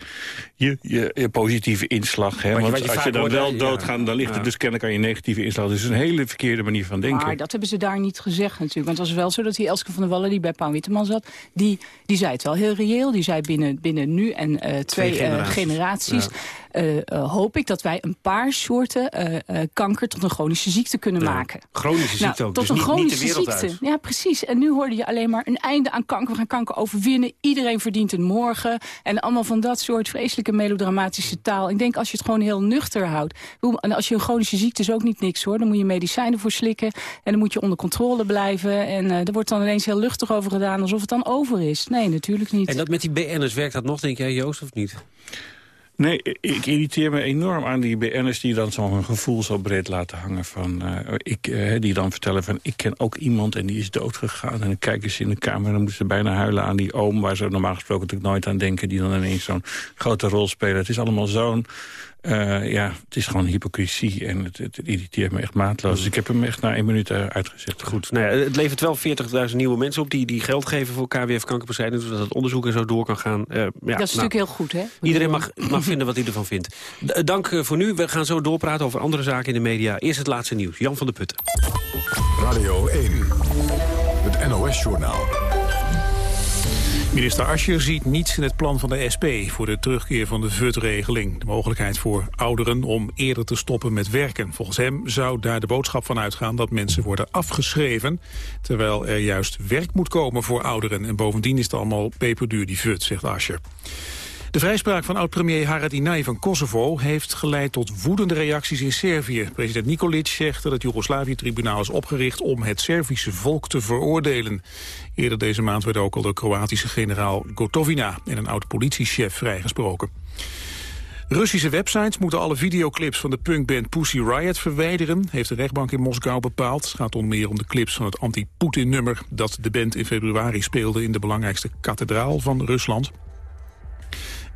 je, je, je positieve inslag. Hè? Want je als je dan wel doodgaat, dan ligt ja. het dus kennelijk aan je negatieve inslag. Dus het is een hele verkeerde manier van denken. Maar dat hebben ze daar niet gezegd natuurlijk. Want het was wel zo dat die Elske van der Wallen, die bij Paul Witteman zat... die, die zei het wel heel reëel. Die zei binnen, binnen nu en uh, twee, twee generaties, generaties ja. Uh, uh, hoop ik dat wij een paar soorten uh, kanker tot een chronische ziekte kunnen ja. maken. Chronische ziekte nou, ook, tot dus een chronische niet, niet de ziekte. Ja, precies. En nu hoorde je alleen maar een einde aan kanker. We gaan kanker overwinnen. Iedereen verdient een morgen. En allemaal van dat soort vreselijke melodramatische taal. Ik denk als je het gewoon heel nuchter houdt. En als je een chronische ziekte is ook niet niks hoor. Dan moet je medicijnen voor slikken. En dan moet je onder controle blijven. En er wordt dan ineens heel luchtig over gedaan. Alsof het dan over is. Nee, natuurlijk niet. En dat met die BN'ers werkt dat nog, denk jij Joost, of niet? Nee, ik irriteer me enorm aan die BN'ers die dan zo'n gevoel zo breed laten hangen. Van, uh, ik, uh, die dan vertellen van, ik ken ook iemand en die is doodgegaan. En dan kijken ze in de kamer en dan moeten ze bijna huilen aan die oom... waar ze normaal gesproken natuurlijk nooit aan denken... die dan ineens zo'n grote rol spelen. Het is allemaal zo'n... Uh, ja, het is gewoon hypocrisie en het, het, irriteert me echt maatloos. Dus ik heb hem echt na één minuut uitgezet. Goed, nou ja, het levert wel 40.000 nieuwe mensen op die, die geld geven voor KWF kankerbestrijding, zodat het onderzoek en zo door kan gaan. Uh, ja, dat is nou, natuurlijk heel goed, hè? Iedereen mag, mag vinden wat hij ervan vindt. D dank voor nu. We gaan zo doorpraten over andere zaken in de media. Eerst het laatste nieuws. Jan van der Putten. Radio 1, het NOS-journaal. Minister Ascher ziet niets in het plan van de SP voor de terugkeer van de VUT-regeling. De mogelijkheid voor ouderen om eerder te stoppen met werken. Volgens hem zou daar de boodschap van uitgaan dat mensen worden afgeschreven... terwijl er juist werk moet komen voor ouderen. En bovendien is het allemaal peperduur die VUT, zegt Ascher. De vrijspraak van oud-premier Haradinaj van Kosovo heeft geleid tot woedende reacties in Servië. President Nikolic zegt dat het Joegoslavië-tribunaal is opgericht om het Servische volk te veroordelen. Eerder deze maand werd ook al de Kroatische generaal Gotovina en een oud-politiechef vrijgesproken. Russische websites moeten alle videoclips van de punkband Pussy Riot verwijderen, heeft de rechtbank in Moskou bepaald. Het gaat onder meer om de clips van het anti-Poetin-nummer dat de band in februari speelde in de belangrijkste kathedraal van Rusland.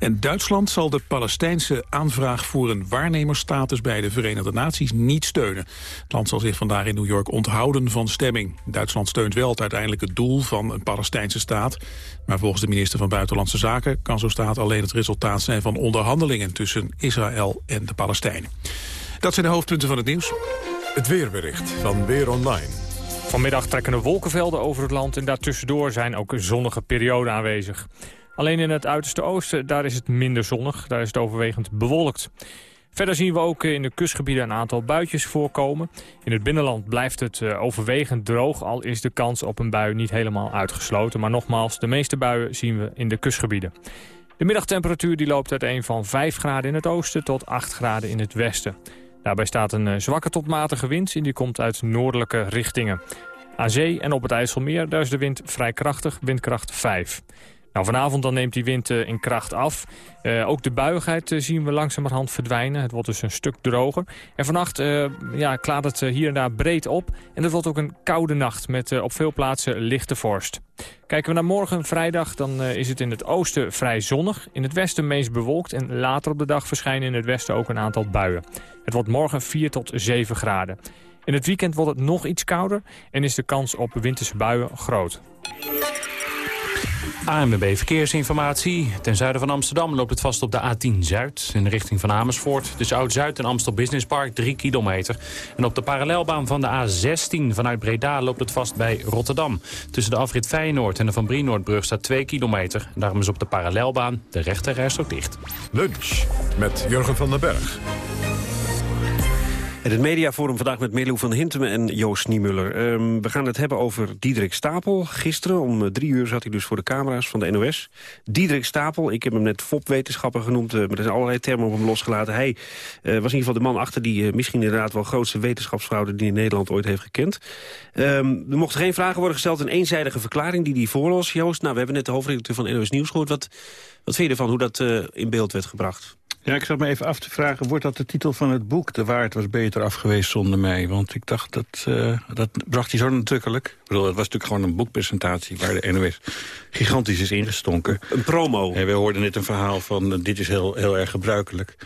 En Duitsland zal de Palestijnse aanvraag voor een waarnemersstatus bij de Verenigde Naties niet steunen. Het land zal zich vandaag in New York onthouden van stemming. Duitsland steunt wel het uiteindelijke doel van een Palestijnse staat. Maar volgens de minister van Buitenlandse Zaken kan zo'n staat alleen het resultaat zijn van onderhandelingen tussen Israël en de Palestijnen. Dat zijn de hoofdpunten van het nieuws. Het weerbericht van Weer Online. Vanmiddag trekken er wolkenvelden over het land en daartussendoor zijn ook zonnige perioden aanwezig. Alleen in het uiterste oosten, daar is het minder zonnig. Daar is het overwegend bewolkt. Verder zien we ook in de kustgebieden een aantal buitjes voorkomen. In het binnenland blijft het overwegend droog, al is de kans op een bui niet helemaal uitgesloten. Maar nogmaals, de meeste buien zien we in de kustgebieden. De middagtemperatuur die loopt uiteen van 5 graden in het oosten tot 8 graden in het westen. Daarbij staat een zwakke tot matige wind en die komt uit noordelijke richtingen. Aan zee en op het IJsselmeer daar is de wind vrij krachtig, windkracht 5. Nou, vanavond dan neemt die wind uh, in kracht af. Uh, ook de buigheid uh, zien we langzamerhand verdwijnen. Het wordt dus een stuk droger. En vannacht ja, klaart het hier en daar breed op. En het wordt ook een koude nacht met op veel plaatsen lichte vorst. Kijken we naar morgen, vrijdag, dan is het in het oosten vrij zonnig. In het westen meest bewolkt en later op de dag verschijnen in het westen ook een aantal buien. Het wordt morgen 4 tot 7 graden. In het weekend wordt het nog iets kouder en is de kans op winterse buien groot. ANWB Verkeersinformatie. Ten zuiden van Amsterdam loopt het vast op de A10 Zuid... in de richting van Amersfoort. Tussen Oud-Zuid en Amstel Business Park 3 kilometer. En op de parallelbaan van de A16 vanuit Breda loopt het vast bij Rotterdam. Tussen de afrit Feyenoord en de Van Brienoordbrug staat 2 kilometer. Daarom is op de parallelbaan de rechterrijstrook dicht. Lunch met Jurgen van den Berg. En het mediaforum vandaag met Melo van Hintem en Joost Niemuller. Um, we gaan het hebben over Diederik Stapel. Gisteren om drie uur zat hij dus voor de camera's van de NOS. Diederik Stapel, ik heb hem net FOP-wetenschapper genoemd... Uh, maar er zijn allerlei termen op hem losgelaten. Hij uh, was in ieder geval de man achter die misschien inderdaad wel grootste wetenschapsfraude... die in Nederland ooit heeft gekend. Um, er mochten geen vragen worden gesteld. Een eenzijdige verklaring die hij voorlas, Joost. Nou, we hebben net de hoofdredacteur van NOS Nieuws gehoord. Wat, wat vind je ervan, hoe dat in beeld werd gebracht? Ja, ik zat me even af te vragen, wordt dat de titel van het boek? De waard was beter af geweest zonder mij. Want ik dacht, dat, uh, dat bracht hij zo nadrukkelijk. Ik bedoel, het was natuurlijk gewoon een boekpresentatie... waar de NOS gigantisch is ingestonken. Een promo. En we hoorden net een verhaal van, uh, dit is heel, heel erg gebruikelijk.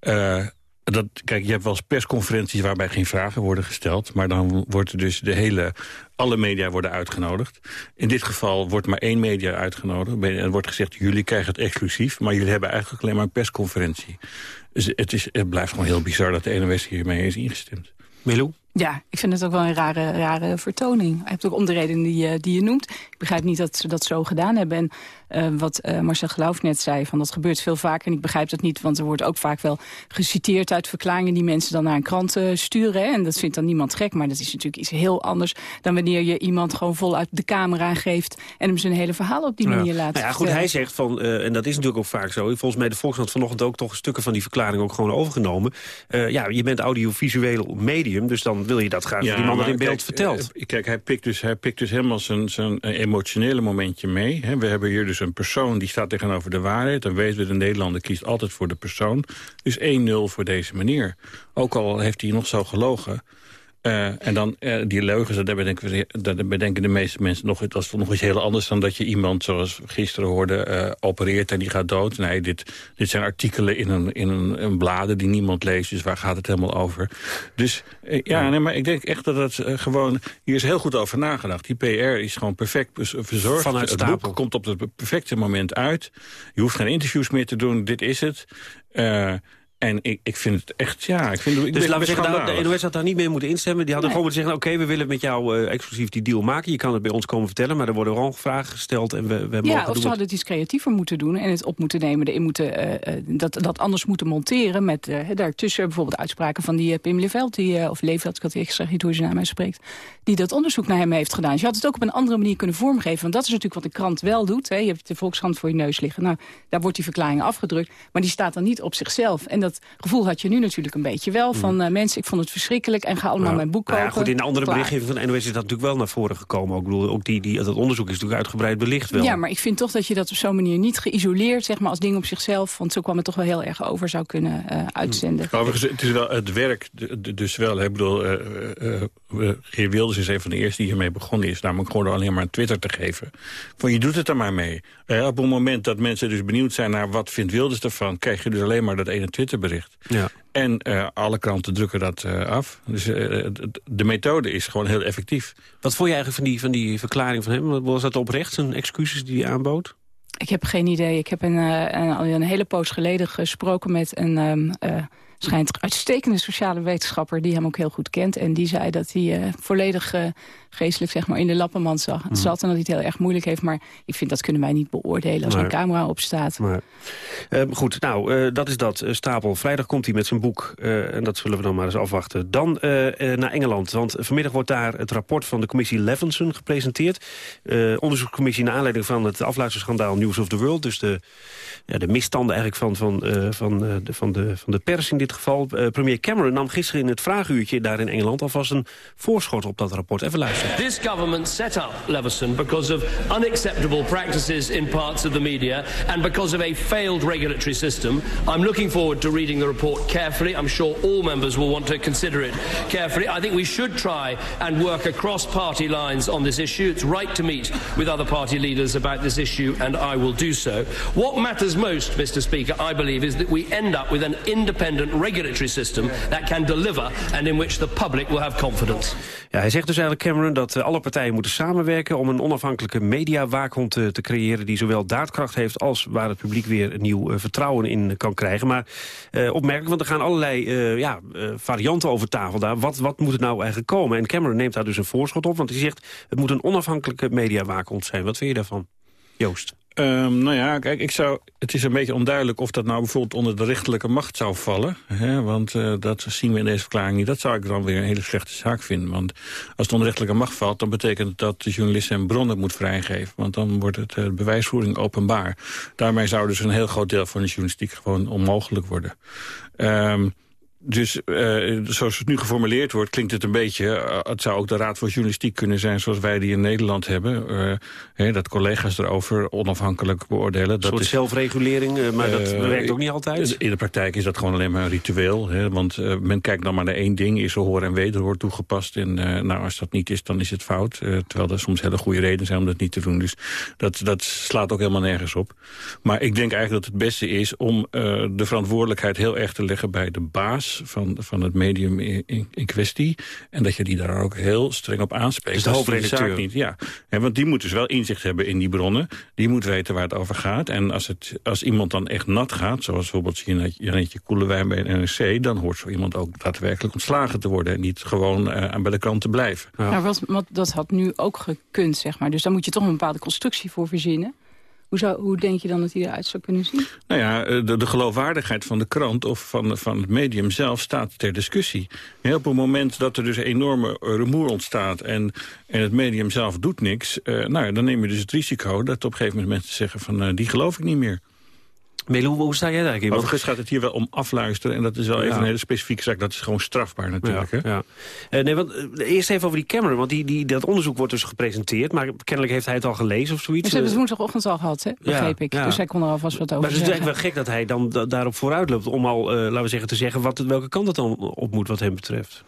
Uh, dat, kijk, je hebt wel eens persconferenties waarbij geen vragen worden gesteld. Maar dan wordt er dus de hele, alle media worden uitgenodigd. In dit geval wordt maar één media uitgenodigd. En er wordt gezegd, jullie krijgen het exclusief. Maar jullie hebben eigenlijk alleen maar een persconferentie. Dus het, is, het blijft gewoon heel bizar dat de NOS hiermee is ingestemd. Milou? Ja, ik vind het ook wel een rare, rare vertoning. Je hebt ook om de reden die, die je noemt. Ik begrijp niet dat ze dat zo gedaan hebben. En uh, wat uh, Marcel Geloof net zei, van dat gebeurt veel vaker. En ik begrijp dat niet, want er wordt ook vaak wel geciteerd uit verklaringen... die mensen dan naar een krant uh, sturen. Hè? En dat vindt dan niemand gek, maar dat is natuurlijk iets heel anders... dan wanneer je iemand gewoon voluit de camera geeft... en hem zijn hele verhaal op die manier laat nou ja, goed, Hij zegt van, en dat is natuurlijk ook vaak zo... volgens mij de Volkskrant vanochtend ook toch stukken van die verklaring... ook gewoon overgenomen. ja, je bent audiovisueel medium, dus dan wil je dat graag... Ja, die man dat in beeld kijk, vertelt. kijk, hij pikt, dus, hij pikt dus helemaal zijn, zijn emotionele momentje mee. Hè? We hebben hier dus een persoon die staat tegenover de waarheid. Dan weten we, de Nederlander kiest altijd voor de persoon. Dus 1-0 voor deze meneer. Ook al heeft hij nog zo gelogen... Uh, en dan uh, die leugens, dat bedenken, dat bedenken de meeste mensen nog... dat is nog iets heel anders dan dat je iemand, zoals gisteren hoorde... Uh, opereert en die gaat dood. Nee, dit, dit zijn artikelen in een, in een, een bladen die niemand leest. Dus waar gaat het helemaal over? Dus ja, nee, maar ik denk echt dat het gewoon... Hier is heel goed over nagedacht. Die PR is gewoon perfect verzorgd. Vanuit het boek komt op het perfecte moment uit. Je hoeft geen interviews meer te doen. Dit is het. En ik, ik vind het echt, ja, ik vind ik Dus laten we zeggen, nou, de NOS had daar niet mee moeten instemmen. Die hadden nee. gewoon moeten zeggen, oké, okay, we willen met jou uh, exclusief die deal maken. Je kan het bij ons komen vertellen, maar er worden gewoon vragen gesteld. En we, we ja, of ze hadden het iets creatiever moeten doen en het op moeten nemen. Erin moeten, uh, dat, dat anders moeten monteren met uh, daartussen bijvoorbeeld uitspraken van die Pim Leveld, die, of Leveld, ik had extra niet hoe je naam mij spreekt, die dat onderzoek naar hem heeft gedaan. Dus je had het ook op een andere manier kunnen vormgeven. Want dat is natuurlijk wat de krant wel doet. Hè. Je hebt de Volkskrant voor je neus liggen. Nou, daar wordt die verklaring afgedrukt. Maar die staat dan niet op zichzelf. En dat gevoel had je nu natuurlijk een beetje wel. Van mm. uh, mensen, ik vond het verschrikkelijk en ga allemaal mijn boek kopen. Nou ja, goed, in de andere berichtgeving van de NOS is dat natuurlijk wel naar voren gekomen. Ook, bedoel, ook die, die, dat onderzoek is natuurlijk uitgebreid belicht wel. Ja, maar ik vind toch dat je dat op zo'n manier niet geïsoleerd, zeg maar, als ding op zichzelf, want zo kwam het toch wel heel erg over, zou kunnen uh, uitzenden. Mm. Overigens, het is wel het werk, dus wel, ik bedoel, uh, Geer Wilders is een van de eerste die hiermee begonnen is, namelijk gewoon alleen maar een Twitter te geven. Van je doet het er maar mee. op het moment dat mensen dus benieuwd zijn naar wat vindt Wilders ervan, krijg je dus alleen maar dat ene Twitterbericht. Ja. En uh, alle kranten drukken dat uh, af. Dus uh, de methode is gewoon heel effectief. Wat vond je eigenlijk van die, van die verklaring van hem? Was dat oprecht, zijn excuses die hij aanbood? Ik heb geen idee. Ik heb een, een, een hele poos geleden gesproken met een... Um, schijnt uitstekende sociale wetenschapper die hem ook heel goed kent. En die zei dat hij volledig geestelijk zeg maar, in de lappenmand zag, mm. zat. En dat hij het heel erg moeilijk heeft. Maar ik vind dat kunnen wij niet beoordelen als er een camera op staat. Uh, goed, nou, uh, dat is dat. Uh, Stapel, vrijdag komt hij met zijn boek. en dat zullen we dan maar eens afwachten. Dan naar Engeland. Want vanmiddag wordt daar het rapport van de commissie Levinson gepresenteerd. onderzoekscommissie naar aanleiding van het afluisterschandaal News of the World. Dus de, ja, de misstanden eigenlijk van, van, van, de, van, de, van de pers in dit geval. premier Cameron nam gisteren in het vraaguurtje daar in Engeland... alvast een voorschot op dat rapport. Even luisteren. This government set up Leveson because of unacceptable practices in parts of the media and because of a failed regulatory system. I'm looking forward to reading the report carefully. I'm sure all members will want to consider it carefully. I think we should try and work across party lines on this issue. It's right to meet with other party leaders about this issue, and I will do so. What matters most, Mr. Speaker, I believe, is that we end up with an independent regulatory system that can deliver and in which the public will have confidence. Hij zegt dus eigenlijk, Cameron, dat alle partijen moeten samenwerken... om een onafhankelijke mediawaakhond te, te creëren... die zowel daadkracht heeft als waar het publiek weer nieuw uh, vertrouwen in kan krijgen. Maar opmerkelijk, want er gaan allerlei ja, varianten over tafel daar. Wat, wat moet er nou eigenlijk komen? En Cameron neemt daar dus een voorschot op, want hij zegt... het moet een onafhankelijke mediawaakhond zijn. Wat vind je daarvan, Joost? Um, nou ja, kijk, ik zou, het is een beetje onduidelijk of dat nou bijvoorbeeld onder de rechterlijke macht zou vallen. Hè, want uh, dat zien we in deze verklaring niet. Dat zou ik dan weer een hele slechte zaak vinden. Want als het onder rechterlijke macht valt, dan betekent het dat de journalist zijn bronnen moet vrijgeven. Want dan wordt het uh, bewijsvoering openbaar. Daarmee zou dus een heel groot deel van de journalistiek gewoon onmogelijk worden. Um, dus uh, zoals het nu geformuleerd wordt, klinkt het een beetje... Uh, het zou ook de Raad voor Journalistiek kunnen zijn zoals wij die in Nederland hebben. Uh, dat collega's erover onafhankelijk beoordelen. Een dat soort is, zelfregulering, maar dat werkt ook niet altijd. In de praktijk is dat gewoon alleen maar een ritueel. Hè, want men kijkt dan maar naar één ding. Is er hoor en wederhoor toegepast? En nou, als dat niet is, dan is het fout. terwijl er soms hele goede redenen zijn om dat niet te doen. Dus dat, dat slaat ook helemaal nergens op. Maar ik denk eigenlijk dat het beste is om de verantwoordelijkheid heel erg te leggen bij de baas van, van het medium in, in, kwestie. En dat je die daar ook heel streng op aanspreekt. Dus de hoofdredacteur? Niet, ja. En want die moet dus wel inzicht hebben in die bronnen. Die moet weten waar het over gaat. En als, het, als iemand dan echt nat gaat, zoals bijvoorbeeld Janetje Koelewijn bij NRC... dan hoort zo iemand ook daadwerkelijk ontslagen te worden... en niet gewoon uh, bij de krant te blijven. Ja. Nou, wat, wat, dat had nu ook gekund, zeg maar. Dus daar moet je toch een bepaalde constructie voor verzinnen. Hoe, hoe denk je dan dat hij eruit zou kunnen zien? Nou ja, eh, de, geloofwaardigheid van de krant of van, van het medium zelf staat ter discussie. op het moment dat er dus enorme rumoer ontstaat en, en het medium zelf doet niks... Uh, nou, dan neem je dus het risico dat op een gegeven moment mensen zeggen van uh, die geloof ik niet meer. Melo, hoe sta jij daar eigenlijk in? Overigens gaat het hier wel om afluisteren. En dat is wel even een hele specifieke zaak. Dat is gewoon strafbaar natuurlijk. Ja, ja. Uh, nee, want, uh, eerst even over die Cameron. Want die, die, dat onderzoek wordt dus gepresenteerd. Maar kennelijk heeft hij het al gelezen of zoiets. Ze hebben het woensdagochtend al gehad, hè? begreep ik. Dus hij kon er alvast wat over Maar het is eigenlijk wel gek dat hij dan daarop vooruit loopt... om al, uh, laten we zeggen, te zeggen wat, welke kant het dan op moet wat hem betreft.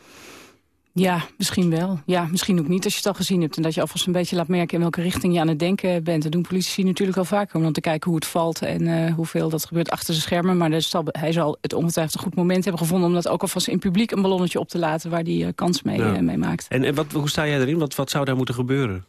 Ja, misschien wel. Ja, misschien ook niet als je het al gezien hebt. En dat je alvast een beetje laat merken in welke richting je aan het denken bent. Dat doen politici natuurlijk al vaker. Om dan te kijken hoe het valt en uh, hoeveel dat gebeurt achter de schermen. Maar zal, hij zal het ongetwijfeld een goed moment hebben gevonden... om dat ook alvast in publiek een ballonnetje op te laten... waar die uh, kans mee, ja. uh, mee maakt. En, en wat, hoe sta jij erin? Wat, wat zou daar moeten gebeuren?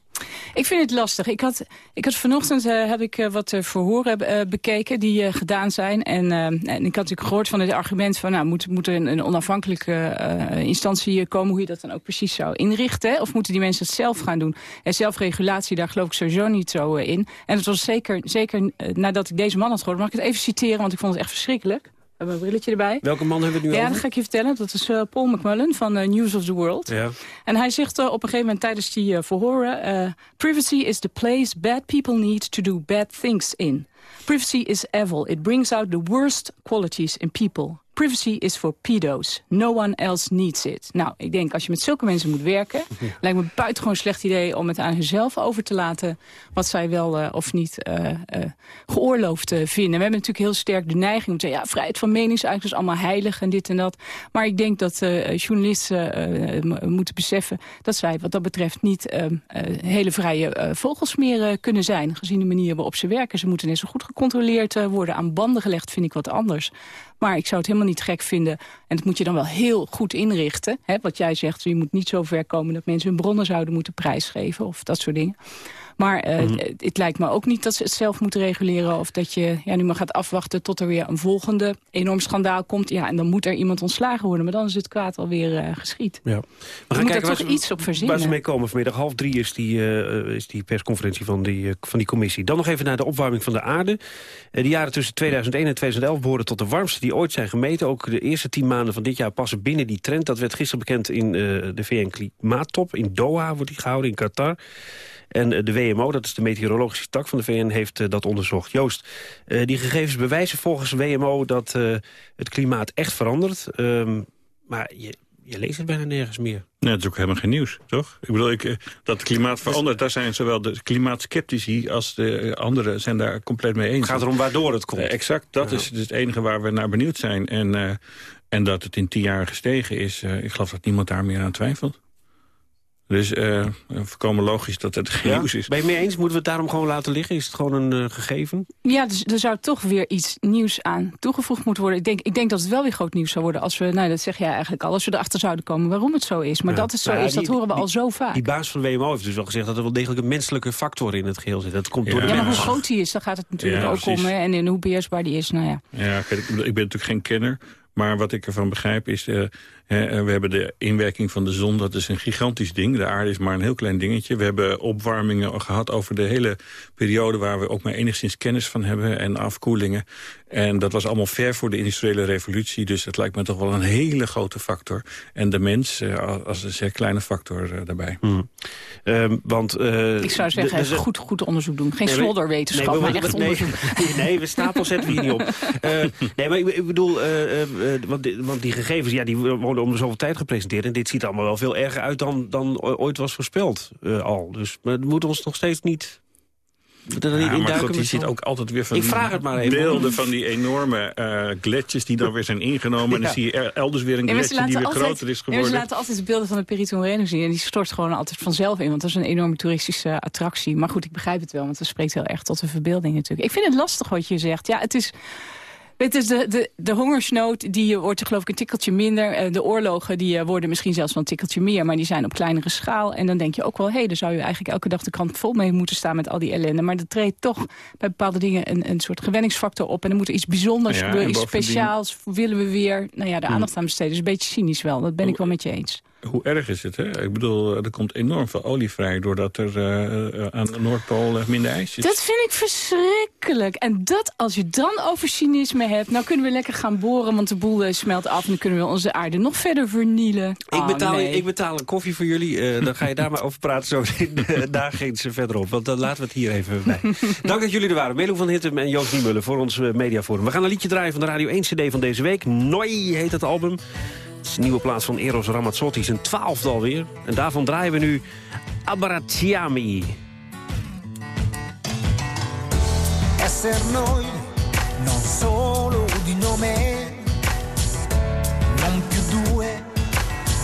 Ik vind het lastig. Ik had, ik had vanochtend uh, heb ik uh, wat uh, verhoren bekeken die gedaan zijn. En, en ik had natuurlijk gehoord van het argument van... nou, moet, moet er een, een onafhankelijke instantie komen... hoe je dat dan ook precies zou inrichten. Of moeten die mensen het zelf gaan doen? En zelfregulatie, daar geloof ik sowieso niet zo in. En het was zeker, zeker nadat ik deze man had gehoord... mag ik het even citeren, want ik vond het echt verschrikkelijk een brilletje erbij. Welke man hebben we nu Ja, over? dat ga ik je vertellen. Dat is uh, Paul McMullen van uh, News of the World. Ja. En hij zegt uh, op een gegeven moment tijdens die verhoren... Privacy is the place bad people need to do bad things in. Privacy is evil. It brings out the worst qualities in people. Privacy is for pedos. No one else needs it. Nou, ik denk als je met zulke mensen moet werken... <laughs> lijkt me buitengewoon slecht idee om het aan hunzelf over te laten... wat zij wel uh, of niet uh, uh, geoorloofd vinden. We hebben natuurlijk heel sterk de neiging om te zeggen... ja, vrijheid van meningsuiting is allemaal heilig en dit en dat. Maar ik denk dat journalisten moeten beseffen... dat zij wat dat betreft niet hele vrije vogels meer kunnen zijn... gezien de manier waarop ze werken. Ze moeten net zo goed gecontroleerd worden. Aan banden gelegd vind ik wat anders. Maar ik zou het helemaal niet gek vinden. En dat moet je dan wel heel goed inrichten. Hè? Wat jij zegt, je moet niet zo ver komen dat mensen hun bronnen zouden moeten prijsgeven. Of dat soort dingen. Maar uh, mm. het, het, lijkt me ook niet dat ze het zelf moeten reguleren. Of dat je ja, nu maar gaat afwachten tot er weer een volgende enorm schandaal komt. Ja, en dan moet er iemand ontslagen worden. Maar dan is het kwaad alweer uh, geschied. Ja. We gaan kijken, er toch iets op verzinnen. Waar ze mee komen vanmiddag. Half drie is die, uh, is die persconferentie van die, van die commissie. Dan nog even naar de opwarming van de aarde. de jaren tussen 2001 en 2011 behoren tot de warmste die ooit zijn gemeten. Ook de eerste tien maanden van dit jaar passen binnen die trend. Dat werd gisteren bekend in de VN-klimaattop. In Doha wordt die gehouden, in Qatar. En de WMO, dat is de meteorologische tak van de VN, heeft uh, dat onderzocht. Joost, uh, die gegevens bewijzen volgens WMO dat het klimaat echt verandert. Um, maar je, je leest het bijna nergens meer. Nee, dat is ook helemaal geen nieuws, toch? Ik bedoel, ik, dat het klimaat verandert, daar zijn zowel de klimaatskeptici als de anderen zijn daar compleet mee eens. Het gaat erom waardoor het komt. exact, dat ja. is het enige waar we naar benieuwd zijn. En, en dat het in tien jaar gestegen is, ik geloof dat niemand daar meer aan twijfelt. Dus uh, voorkomen logisch dat het geen ja? nieuws is. Ben je mee eens? Moeten we het daarom gewoon laten liggen? Is het gewoon een uh, gegeven? Ja, dus er zou toch weer iets nieuws aan toegevoegd moeten worden. Ik denk, ik denk dat het wel weer groot nieuws zou worden als we, nou dat zeg jij eigenlijk al, als we erachter zouden komen waarom het zo is. Maar ja. dat het zo nou ja, is, die, dat horen we die, al zo vaak. Die baas van de WMO heeft dus wel gezegd dat er wel degelijk een menselijke factor in het geheel zit. Dat komt ja. door de ja, maar hoe groot die is, daar gaat het natuurlijk ook om. Hè, en in hoe beheersbaar die is, nou ja. Ja, ik, ik ben natuurlijk geen kenner. Maar wat ik ervan begrijp is, uh, we hebben de inwerking van de zon, dat is een gigantisch ding. De aarde is maar een heel klein dingetje. We hebben opwarmingen gehad over de hele periode waar we ook maar enigszins kennis van hebben en afkoelingen. En dat was allemaal ver voor de industriële revolutie, dus het lijkt me toch wel een hele grote factor. En de mens uh, als een zeer kleine factor uh, daarbij. Hmm. Um, want, uh, ik zou zeggen, de, de, goed, goed onderzoek doen. Geen nee, slodderwetenschap, nee, maar echt onderzoek. Nee, <laughs> nee, we stapel zetten we hier niet op. <laughs> nee, maar ik, ik bedoel, eh, want, die- want die gegevens ja, die worden om de zoveel tijd gepresenteerd. En dit ziet allemaal wel veel erger uit dan, dan ooit was voorspeld eh, al. Dus maar het moet ons nog steeds niet... we er Ja, niet maar goed, je ziet ook altijd weer van Ik die vraag het maar even. beelden van die enorme eh gletsjers die dan weer zijn ingenomen. En dan zie je er- elders weer een Ja, gletsjer die weer altijd, groter is ja, maar ze geworden. laten altijd de beelden van de Perito Moreno zien. En die stort gewoon altijd vanzelf in. Want dat is een enorme toeristische attractie. Maar goed, ik begrijp het wel. Want dat spreekt heel erg tot de verbeelding natuurlijk. Ik vind het lastig wat je zegt. Ja, het is... Het is de, de, de hongersnood, die eh, wordt geloof ik een tikkeltje minder. Eh, De oorlogen die eh, worden misschien zelfs wel een tikkeltje meer. Maar die zijn op kleinere schaal. En dan denk je ook wel, hé, hey, daar zou je eigenlijk elke dag de krant vol mee moeten staan met al die ellende. Maar er treedt toch bij bepaalde dingen een, een soort gewenningsfactor op. En er moet er iets bijzonders Ja, gebeuren, en iets speciaals. Willen we weer nou ja, de aandacht aan besteden. Is een beetje cynisch wel, dat ben ik wel met je eens. Hoe erg is het, hè? Ik bedoel, er komt enorm veel olie vrij... doordat er eh, eh, aan de Noordpool eh, minder ijs is. Dat vind ik verschrikkelijk. En dat, als je dan over cynisme hebt... nou kunnen we lekker gaan boren, want de boel eh, smelt af... en dan kunnen we onze aarde nog verder vernielen. Ik Oh, betaal, nee. ik betaal een koffie voor jullie. eh, dan ga je daar maar over praten. Zo <laughs> daar geen ze verder op. Want dan laten we het hier even bij. Dank dat jullie er waren. Melo van Hittem en Joost Niemullen voor ons eh, mediaforum. We gaan een liedje draaien van de Radio 1 CD van deze week. Noi heet het album. Nieuwe plaats van Eros Ramazzotti. Zijn twaalfde alweer. En daarvan draaien we nu Abbracciami. Esser noi, non solo di nome, non più due,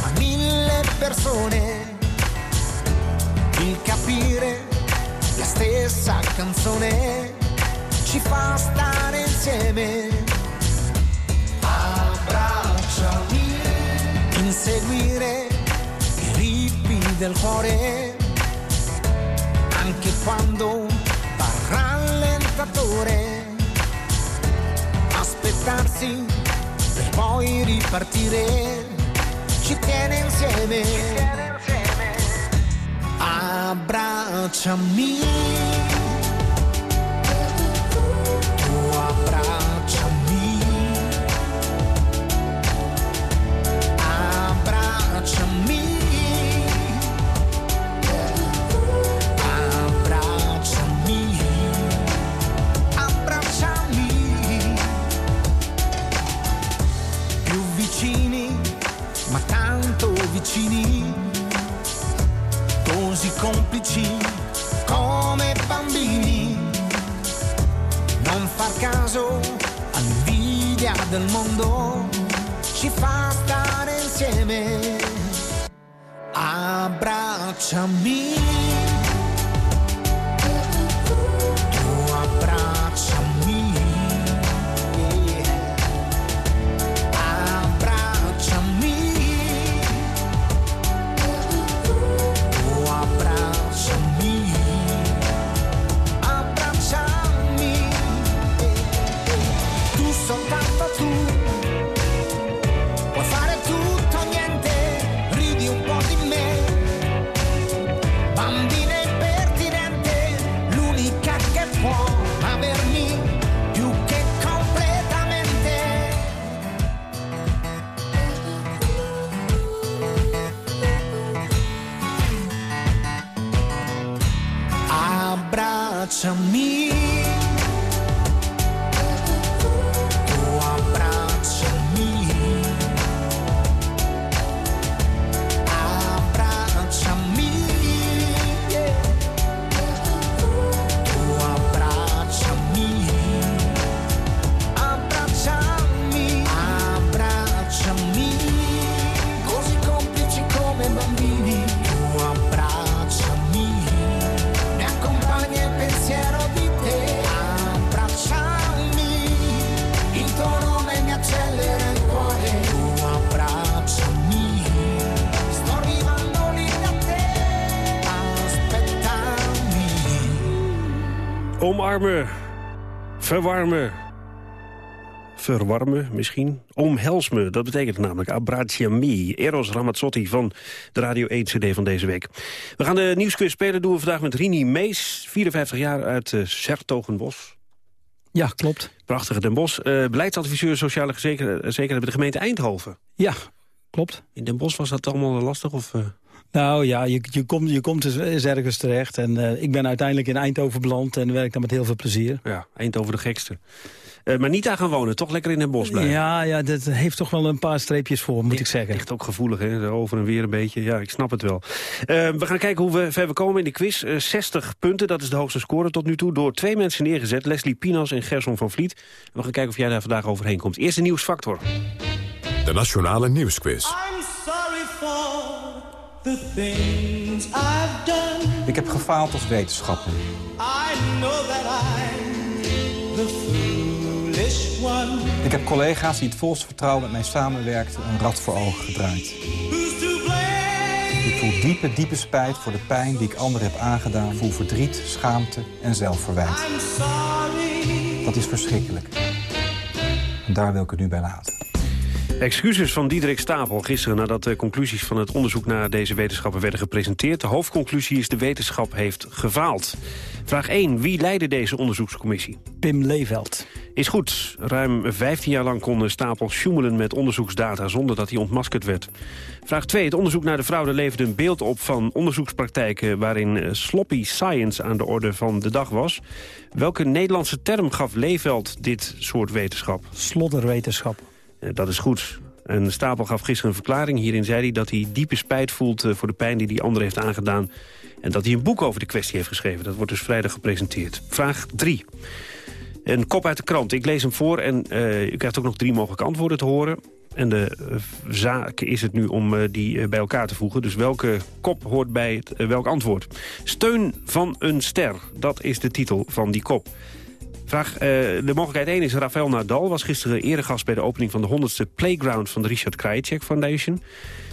ma mille persone. Il capire la stessa canzone ci fa stare insieme. Inseguire i ritmi del cuore, anche quando va rallentatore. Aspettarsi per poi ripartire, ci tiene insieme. Abbracciami. Vicini. Così complici come bambini. Non far caso all'invidia del mondo ci fa stare insieme. Abbracciami. Verwarmen. Verwarmen misschien. Omhels me, dat betekent namelijk Abbracciami. Eros Ramazzotti van de Radio 1 CD van deze week. We gaan de nieuwsquiz spelen. doen we vandaag met Rini Mees, 54 jaar uit uh, Sertogenbos. Ja, klopt. Prachtige Den Bosch. Uh, beleidsadviseur Sociale Zekerheid bij de gemeente Eindhoven. Ja, klopt. In Den Bosch was dat allemaal lastig? Of, uh... Nou ja, je, je, komt, je komt dus eens ergens terecht. En uh, ik ben uiteindelijk in Eindhoven beland en werk daar met heel veel plezier. Ja, Eindhoven de gekste. Eh, maar niet daar gaan wonen, toch lekker in het bos blijven. Ja, ja, dat heeft toch wel een paar streepjes voor, moet ik zeggen. Ligt ook gevoelig, hè? Over en weer een beetje. Ja, ik snap het wel. Eh, we gaan kijken hoe we ver we komen in de quiz. Eh, 60 punten, dat is de hoogste score tot nu toe. Door twee mensen neergezet, Leslie Pinas en Gerson van Vliet. We gaan kijken of jij daar vandaag overheen komt. Eerste nieuwsfactor. De Nationale Nieuwsquiz. I'm the things I've done. Ik heb gefaald als wetenschapper. I know that I'm the foolish one. Ik heb collega's die het volste vertrouwen met mij samenwerkten een rad voor ogen gedraaid. Ik voel diepe, diepe spijt voor de pijn die ik anderen heb aangedaan. Ik voel verdriet, schaamte en zelfverwijt. Dat is verschrikkelijk. En daar wil ik het nu bij laten. Excuses van Diederik Stapel gisteren nadat de conclusies van het onderzoek naar deze wetenschappen werden gepresenteerd. De hoofdconclusie is de wetenschap heeft gefaald. Vraag 1. Wie leidde deze onderzoekscommissie? Pim Leeveld. Is goed. Ruim 15 jaar lang kon Stapel sjoemelen met onderzoeksdata zonder dat hij ontmaskerd werd. Vraag 2. Het onderzoek naar de fraude leverde een beeld op van onderzoekspraktijken waarin eh, sloppy science aan de orde van de dag was. Welke Nederlandse term gaf Leeveld dit soort wetenschap? Slodderwetenschap. Eh, Dat is goed. En Stapel gaf gisteren een verklaring. Hierin zei hij dat hij diepe spijt voelt eh, voor de pijn die hij anderen heeft aangedaan. En dat hij een boek over de kwestie heeft geschreven. Dat wordt dus vrijdag gepresenteerd. Vraag 3. Een kop uit de krant. Ik lees hem voor en eh, u krijgt ook nog drie mogelijke antwoorden te horen. En de zaak is het nu om die bij elkaar te voegen. Dus welke kop hoort bij het, welk antwoord? Steun van een ster. Dat is de titel van die kop. Vraag, eh, de mogelijkheid 1 is Rafael Nadal. Was gisteren eregast bij de opening van de 100ste Playground van de Richard Krajicek Foundation.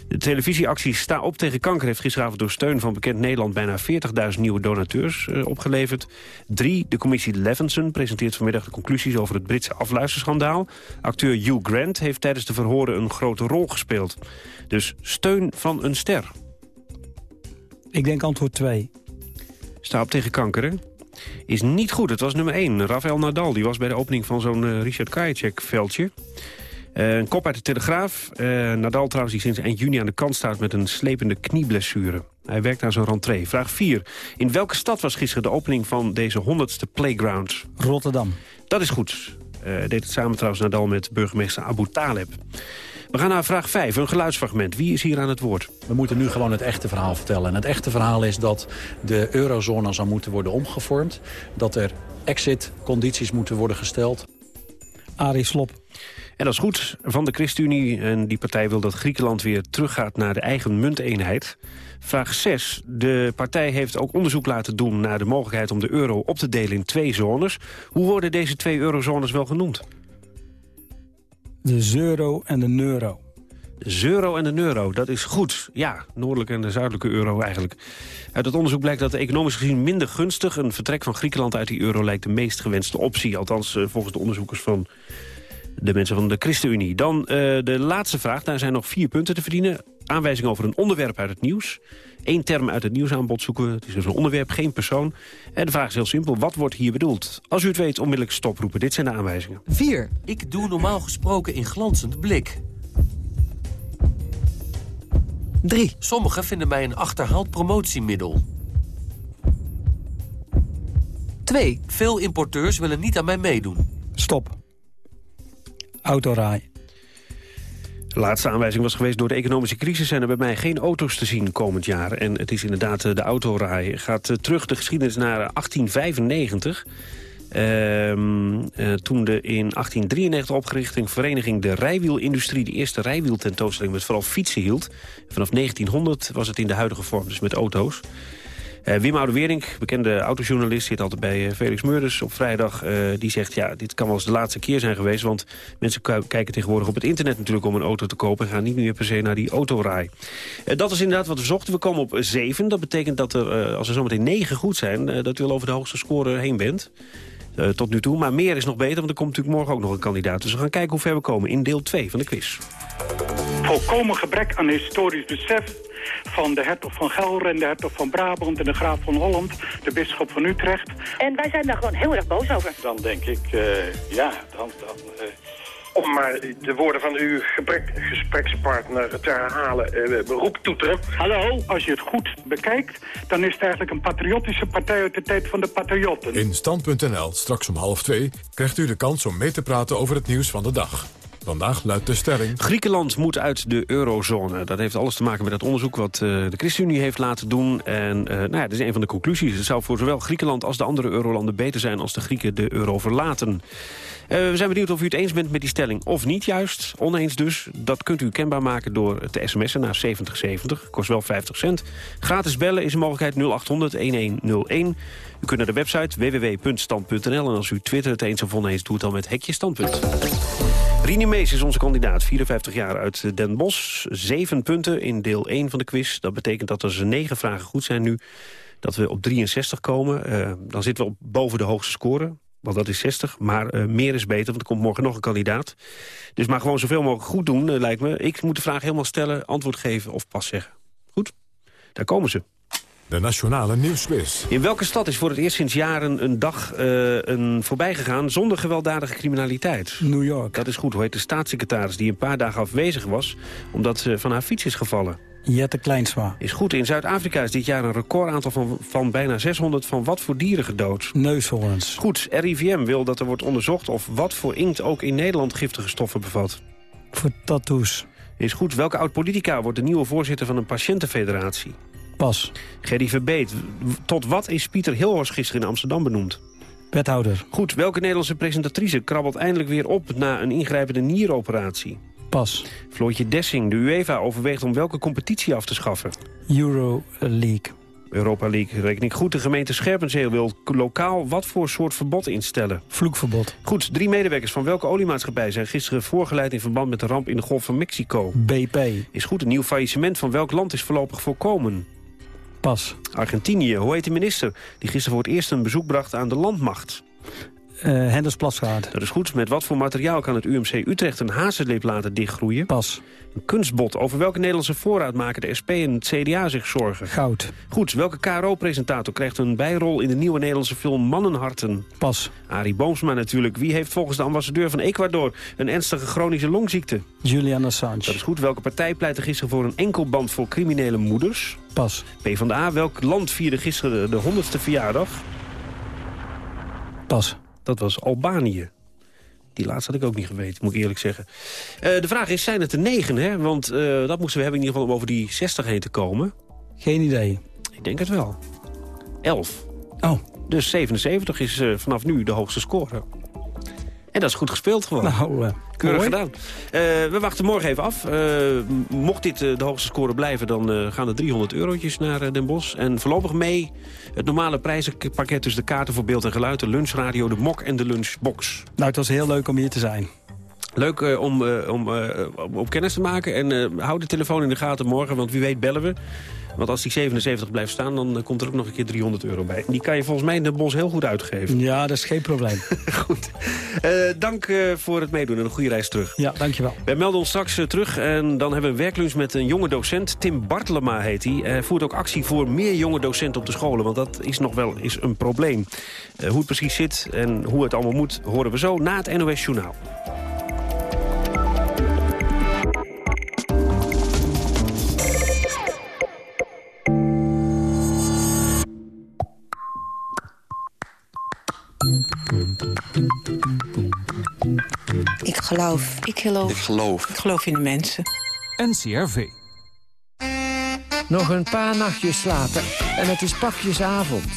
De televisieactie Sta op tegen kanker heeft gisteravond door steun van bekend Nederland bijna 40.000 nieuwe donateurs eh, opgeleverd. 3. De commissie Levinson presenteert vanmiddag de conclusies over het Britse afluisterschandaal. Acteur Hugh Grant heeft tijdens de verhoren een grote rol gespeeld. Dus steun van een ster. Ik denk antwoord 2. Sta op tegen kanker, hè? Is niet goed. Het was nummer 1. Rafael Nadal die was bij de opening van zo'n eh, Richard Krajicek-veldje. Eh, een kop uit de Telegraaf. Eh, Nadal trouwens die sinds eind juni aan de kant staat met een slepende knieblessure. Hij werkt aan zijn rentree. Vraag 4. In welke stad was gisteren de opening van deze 100ste Playground? Rotterdam. Dat is goed. Deed het samen trouwens Nadal met burgemeester Abu Taleb. We gaan naar vraag 5, een geluidsfragment. Wie is hier aan het woord? We moeten nu gewoon het echte verhaal vertellen. En het echte verhaal is dat de eurozone zou moeten worden omgevormd. Dat er exit-condities moeten worden gesteld. Arie Slop. En dat is goed van de ChristenUnie. En die partij wil dat Griekenland weer teruggaat naar de eigen munteenheid. Vraag 6. De partij heeft ook onderzoek laten doen naar de mogelijkheid om de euro op te delen in twee zones. Hoe worden deze twee eurozones wel genoemd? De Zeuro en de Neuro. De Zeuro en de Neuro, dat is goed. Ja, noordelijke en de zuidelijke euro eigenlijk. Uit het onderzoek blijkt dat economisch gezien minder gunstig... een vertrek van Griekenland uit die euro lijkt de meest gewenste optie. Althans, eh, volgens de onderzoekers van de mensen van de ChristenUnie. Dan uh, de laatste vraag, daar zijn nog vier punten te verdienen. Aanwijzing over een onderwerp uit het nieuws. Eén term uit het nieuwsaanbod zoeken. Het is dus een onderwerp, geen persoon. En de vraag is heel simpel, wat wordt hier bedoeld? Als u het weet, onmiddellijk stoproepen. Dit zijn de aanwijzingen. 4. Ik doe normaal gesproken in glanzend blik. 3. Sommigen vinden mij een achterhaald promotiemiddel. 2. Veel importeurs willen niet aan mij meedoen. Stop. Autoraai. De laatste aanwijzing was geweest door de economische crisis... zijn er bij mij geen auto's te zien komend jaar. En het is inderdaad eh, de autorij. Gaat eh, terug de geschiedenis naar 1895... Ehm, eh, toen de in 1893 opgerichte vereniging de rijwielindustrie... de eerste rijwieltentoonstelling met vooral fietsen hield. Vanaf 1900 was het in de huidige vorm, dus met auto's. Uh, Wim Oude-Wering, bekende autojournalist, zit altijd bij uh, Felix Meurders op vrijdag. Uh, die zegt, ja, dit kan wel eens de laatste keer zijn geweest... want mensen kijken tegenwoordig op het internet natuurlijk om een auto te kopen... en gaan niet meer per se naar die autorij. dat is inderdaad wat we zochten. We komen op 7. Dat betekent dat er, als er zometeen 9 goed zijn... dat u al over de hoogste score heen bent. Tot nu toe. Maar meer is nog beter, want er komt natuurlijk morgen ook nog een kandidaat. Dus we gaan kijken hoe ver we komen in deel 2 van de quiz. Volkomen gebrek aan historisch besef van de hertog van Gelre en de hertog van Brabant en de graaf van Holland, de bisschop van Utrecht. En wij zijn daar gewoon heel erg boos over. Dan denk ik, uh, ja, dan, dan, uh, om maar de woorden van uw gebrek, gesprekspartner te herhalen, uh, beroep toeteren. Hallo, als je het goed bekijkt, dan is het eigenlijk een patriotische partij uit de tijd van de patriotten. In Stand.nl, straks om half twee, krijgt u de kans om mee te praten over het nieuws van de dag. Vandaag luidt de stelling... Griekenland moet uit de eurozone. Dat heeft alles te maken met het onderzoek wat uh, de ChristenUnie heeft laten doen. En uh, nou ja, dat is een van de conclusies. Het zou voor zowel Griekenland als de andere eurolanden beter zijn... als de Grieken de euro verlaten. Uh, we zijn benieuwd of u het eens bent met die stelling of niet juist. Oneens dus. Dat kunt u kenbaar maken door te sms'en naar 7070. Kost wel 50 cent. Gratis bellen is een mogelijkheid 0800-1101. U kunt naar de website www.stand.nl. En als u Twitter het eens of oneens doet, dan met hekje standpunt. Rini Mees is onze kandidaat, 54 jaar uit Den Bosch. Zeven punten in deel 1 van de quiz. Dat betekent dat er negen vragen goed zijn nu. Dat we op 63 komen. Uh, dan zitten we op boven de hoogste score. Want dat is 60. Maar uh, meer is beter, want er komt morgen nog een kandidaat. Dus maar gewoon zoveel mogelijk goed doen, lijkt me. Ik moet de vraag helemaal stellen, antwoord geven of pas zeggen. Goed? Daar komen ze. De Nationale Nieuwsquiz. In welke stad is voor het eerst sinds jaren een dag uh, een voorbij gegaan zonder gewelddadige criminaliteit? New York. Dat is goed. Hoe heet de staatssecretaris die een paar dagen afwezig was omdat ze van haar fiets is gevallen? Jette Kleinsma. Is goed. In Zuid-Afrika is dit jaar een recordaantal van, van bijna 600 van wat voor dieren gedood? Neushoorns. Goed. RIVM wil dat er wordt onderzocht of wat voor inkt ook in Nederland giftige stoffen bevat. Voor tattoos. Is goed. Welke oud-politica wordt de nieuwe voorzitter van een patiëntenfederatie? Pas. Gerry Verbeet. Tot wat is Pieter Hilhorst gisteren in Amsterdam benoemd? Wethouder. Goed, welke Nederlandse presentatrice krabbelt eindelijk weer op na een ingrijpende nieroperatie? Pas. Floortje Dessing, de UEFA overweegt om welke competitie af te schaffen? Euro League. Europa League. Reken ik goed. De gemeente Scherpenzeel wil lokaal wat voor soort verbod instellen? Vloekverbod. Goed. Drie medewerkers van welke oliemaatschappij zijn gisteren voorgeleid in verband met de ramp in de Golf van Mexico? BP. Is goed. Een nieuw faillissement van welk land is voorlopig voorkomen? Pas. Argentinië. Hoe heet de minister die gisteren voor het eerst een bezoek bracht aan de landmacht? Uh, Henders Plasgaard. Dat is goed. Met wat voor materiaal kan het UMC Utrecht een hazellip laten dichtgroeien? Pas. Een kunstbot. Over welke Nederlandse voorraad maken de SP en het CDA zich zorgen? Goud. Goed. Welke KRO-presentator krijgt een bijrol in de nieuwe Nederlandse film Mannenharten? Pas. Arie Boomsma natuurlijk. Wie heeft volgens de ambassadeur van Ecuador een ernstige chronische longziekte? Julian Assange. Dat is goed. Welke partij pleitte gisteren voor een enkelband voor criminele moeders? Pas. PvdA. Welk land vierde gisteren de 100ste verjaardag? Pas. Dat was Albanië. Die laatste had ik ook niet geweten, moet ik eerlijk zeggen. Uh, de vraag is, zijn het er negen, hè? Want uh, dat moesten we hebben in ieder geval om over die 60 heen te komen. Geen idee. Ik denk het wel. 11. Oh. Dus 77 is uh, vanaf nu de hoogste score. En dat is goed gespeeld gewoon. Nou, Keurig gedaan. we wachten morgen even af. mocht dit de hoogste score blijven, dan gaan er 300 eurotjes naar Den Bosch. En voorlopig mee het normale prijzenpakket tussen de kaarten voor beeld en geluid... de lunchradio, de mok en de lunchbox. Nou, het was heel leuk om hier te zijn. Leuk uh, om, uh, om uh, op kennis te maken. En hou de telefoon in de gaten morgen, want wie weet bellen we. Want als die 77 blijft staan, dan komt er ook nog een keer 300 euro bij. Die kan je volgens mij in de bos heel goed uitgeven. Ja, dat is geen probleem. <laughs> goed. dank voor het meedoen en een goede reis terug. Ja, dankjewel. Wij melden ons straks terug en dan hebben we een werklunch met een jonge docent. Tim Bartelema heet hij. Hij voert ook actie voor meer jonge docenten op de scholen. Want dat is nog wel eens een probleem. hoe het precies zit en hoe het allemaal moet, horen we zo na het NOS Journaal. Ik geloof. Ik geloof. Ik geloof. Ik geloof in de mensen. NCRV. Nog een paar nachtjes slapen en het is pakjesavond.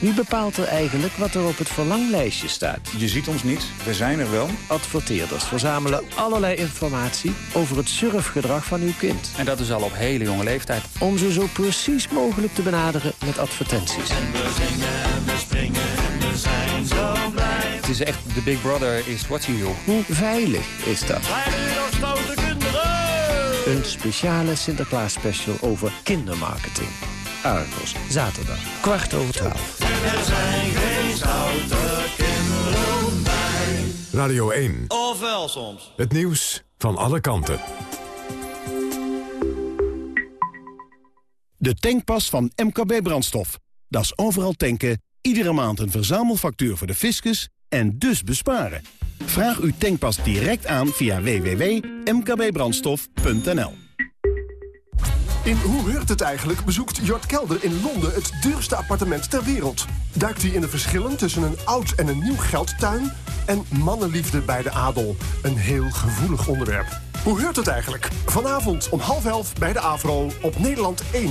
Wie bepaalt er eigenlijk wat er op het verlanglijstje staat? Je ziet ons niet, we zijn er wel. Adverteerders verzamelen allerlei informatie over het surfgedrag van uw kind. En dat is al op hele jonge leeftijd. Om ze zo precies mogelijk te benaderen met advertenties. En we zingen Het is echt, the big brother is watching you. Hoe veilig is dat? Een speciale Sinterklaas special over kindermarketing. Argos, zaterdag, kwart over twaalf. Er zijn geen stoute kinderen bij. Radio 1. Of wel soms. Het nieuws van alle kanten. De tankpas van MKB Brandstof. Dat is overal tanken, iedere maand een verzamelfactuur voor de fiscus en dus besparen. Vraag uw tankpas direct aan via www.mkbbrandstof.nl. In Hoe heurt het eigenlijk bezoekt Jort Kelder in Londen het duurste appartement ter wereld. Duikt hij in de verschillen tussen een oud en een nieuw geldtuin... en mannenliefde bij de adel. Een heel gevoelig onderwerp. Hoe heurt het eigenlijk? Vanavond om half elf bij de AVRO op Nederland 1.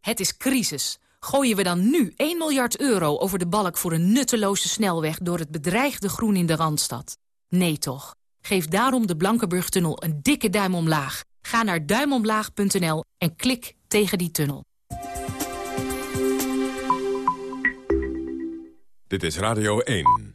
Het is crisis. Gooien we dan nu 1 miljard euro over de balk voor een nutteloze snelweg... door het bedreigde groen in de Randstad? Nee toch. Geef daarom de Blankenburg-tunnel een dikke duim omlaag. Ga naar duimomlaag.nl en klik tegen die tunnel. Dit is Radio 1.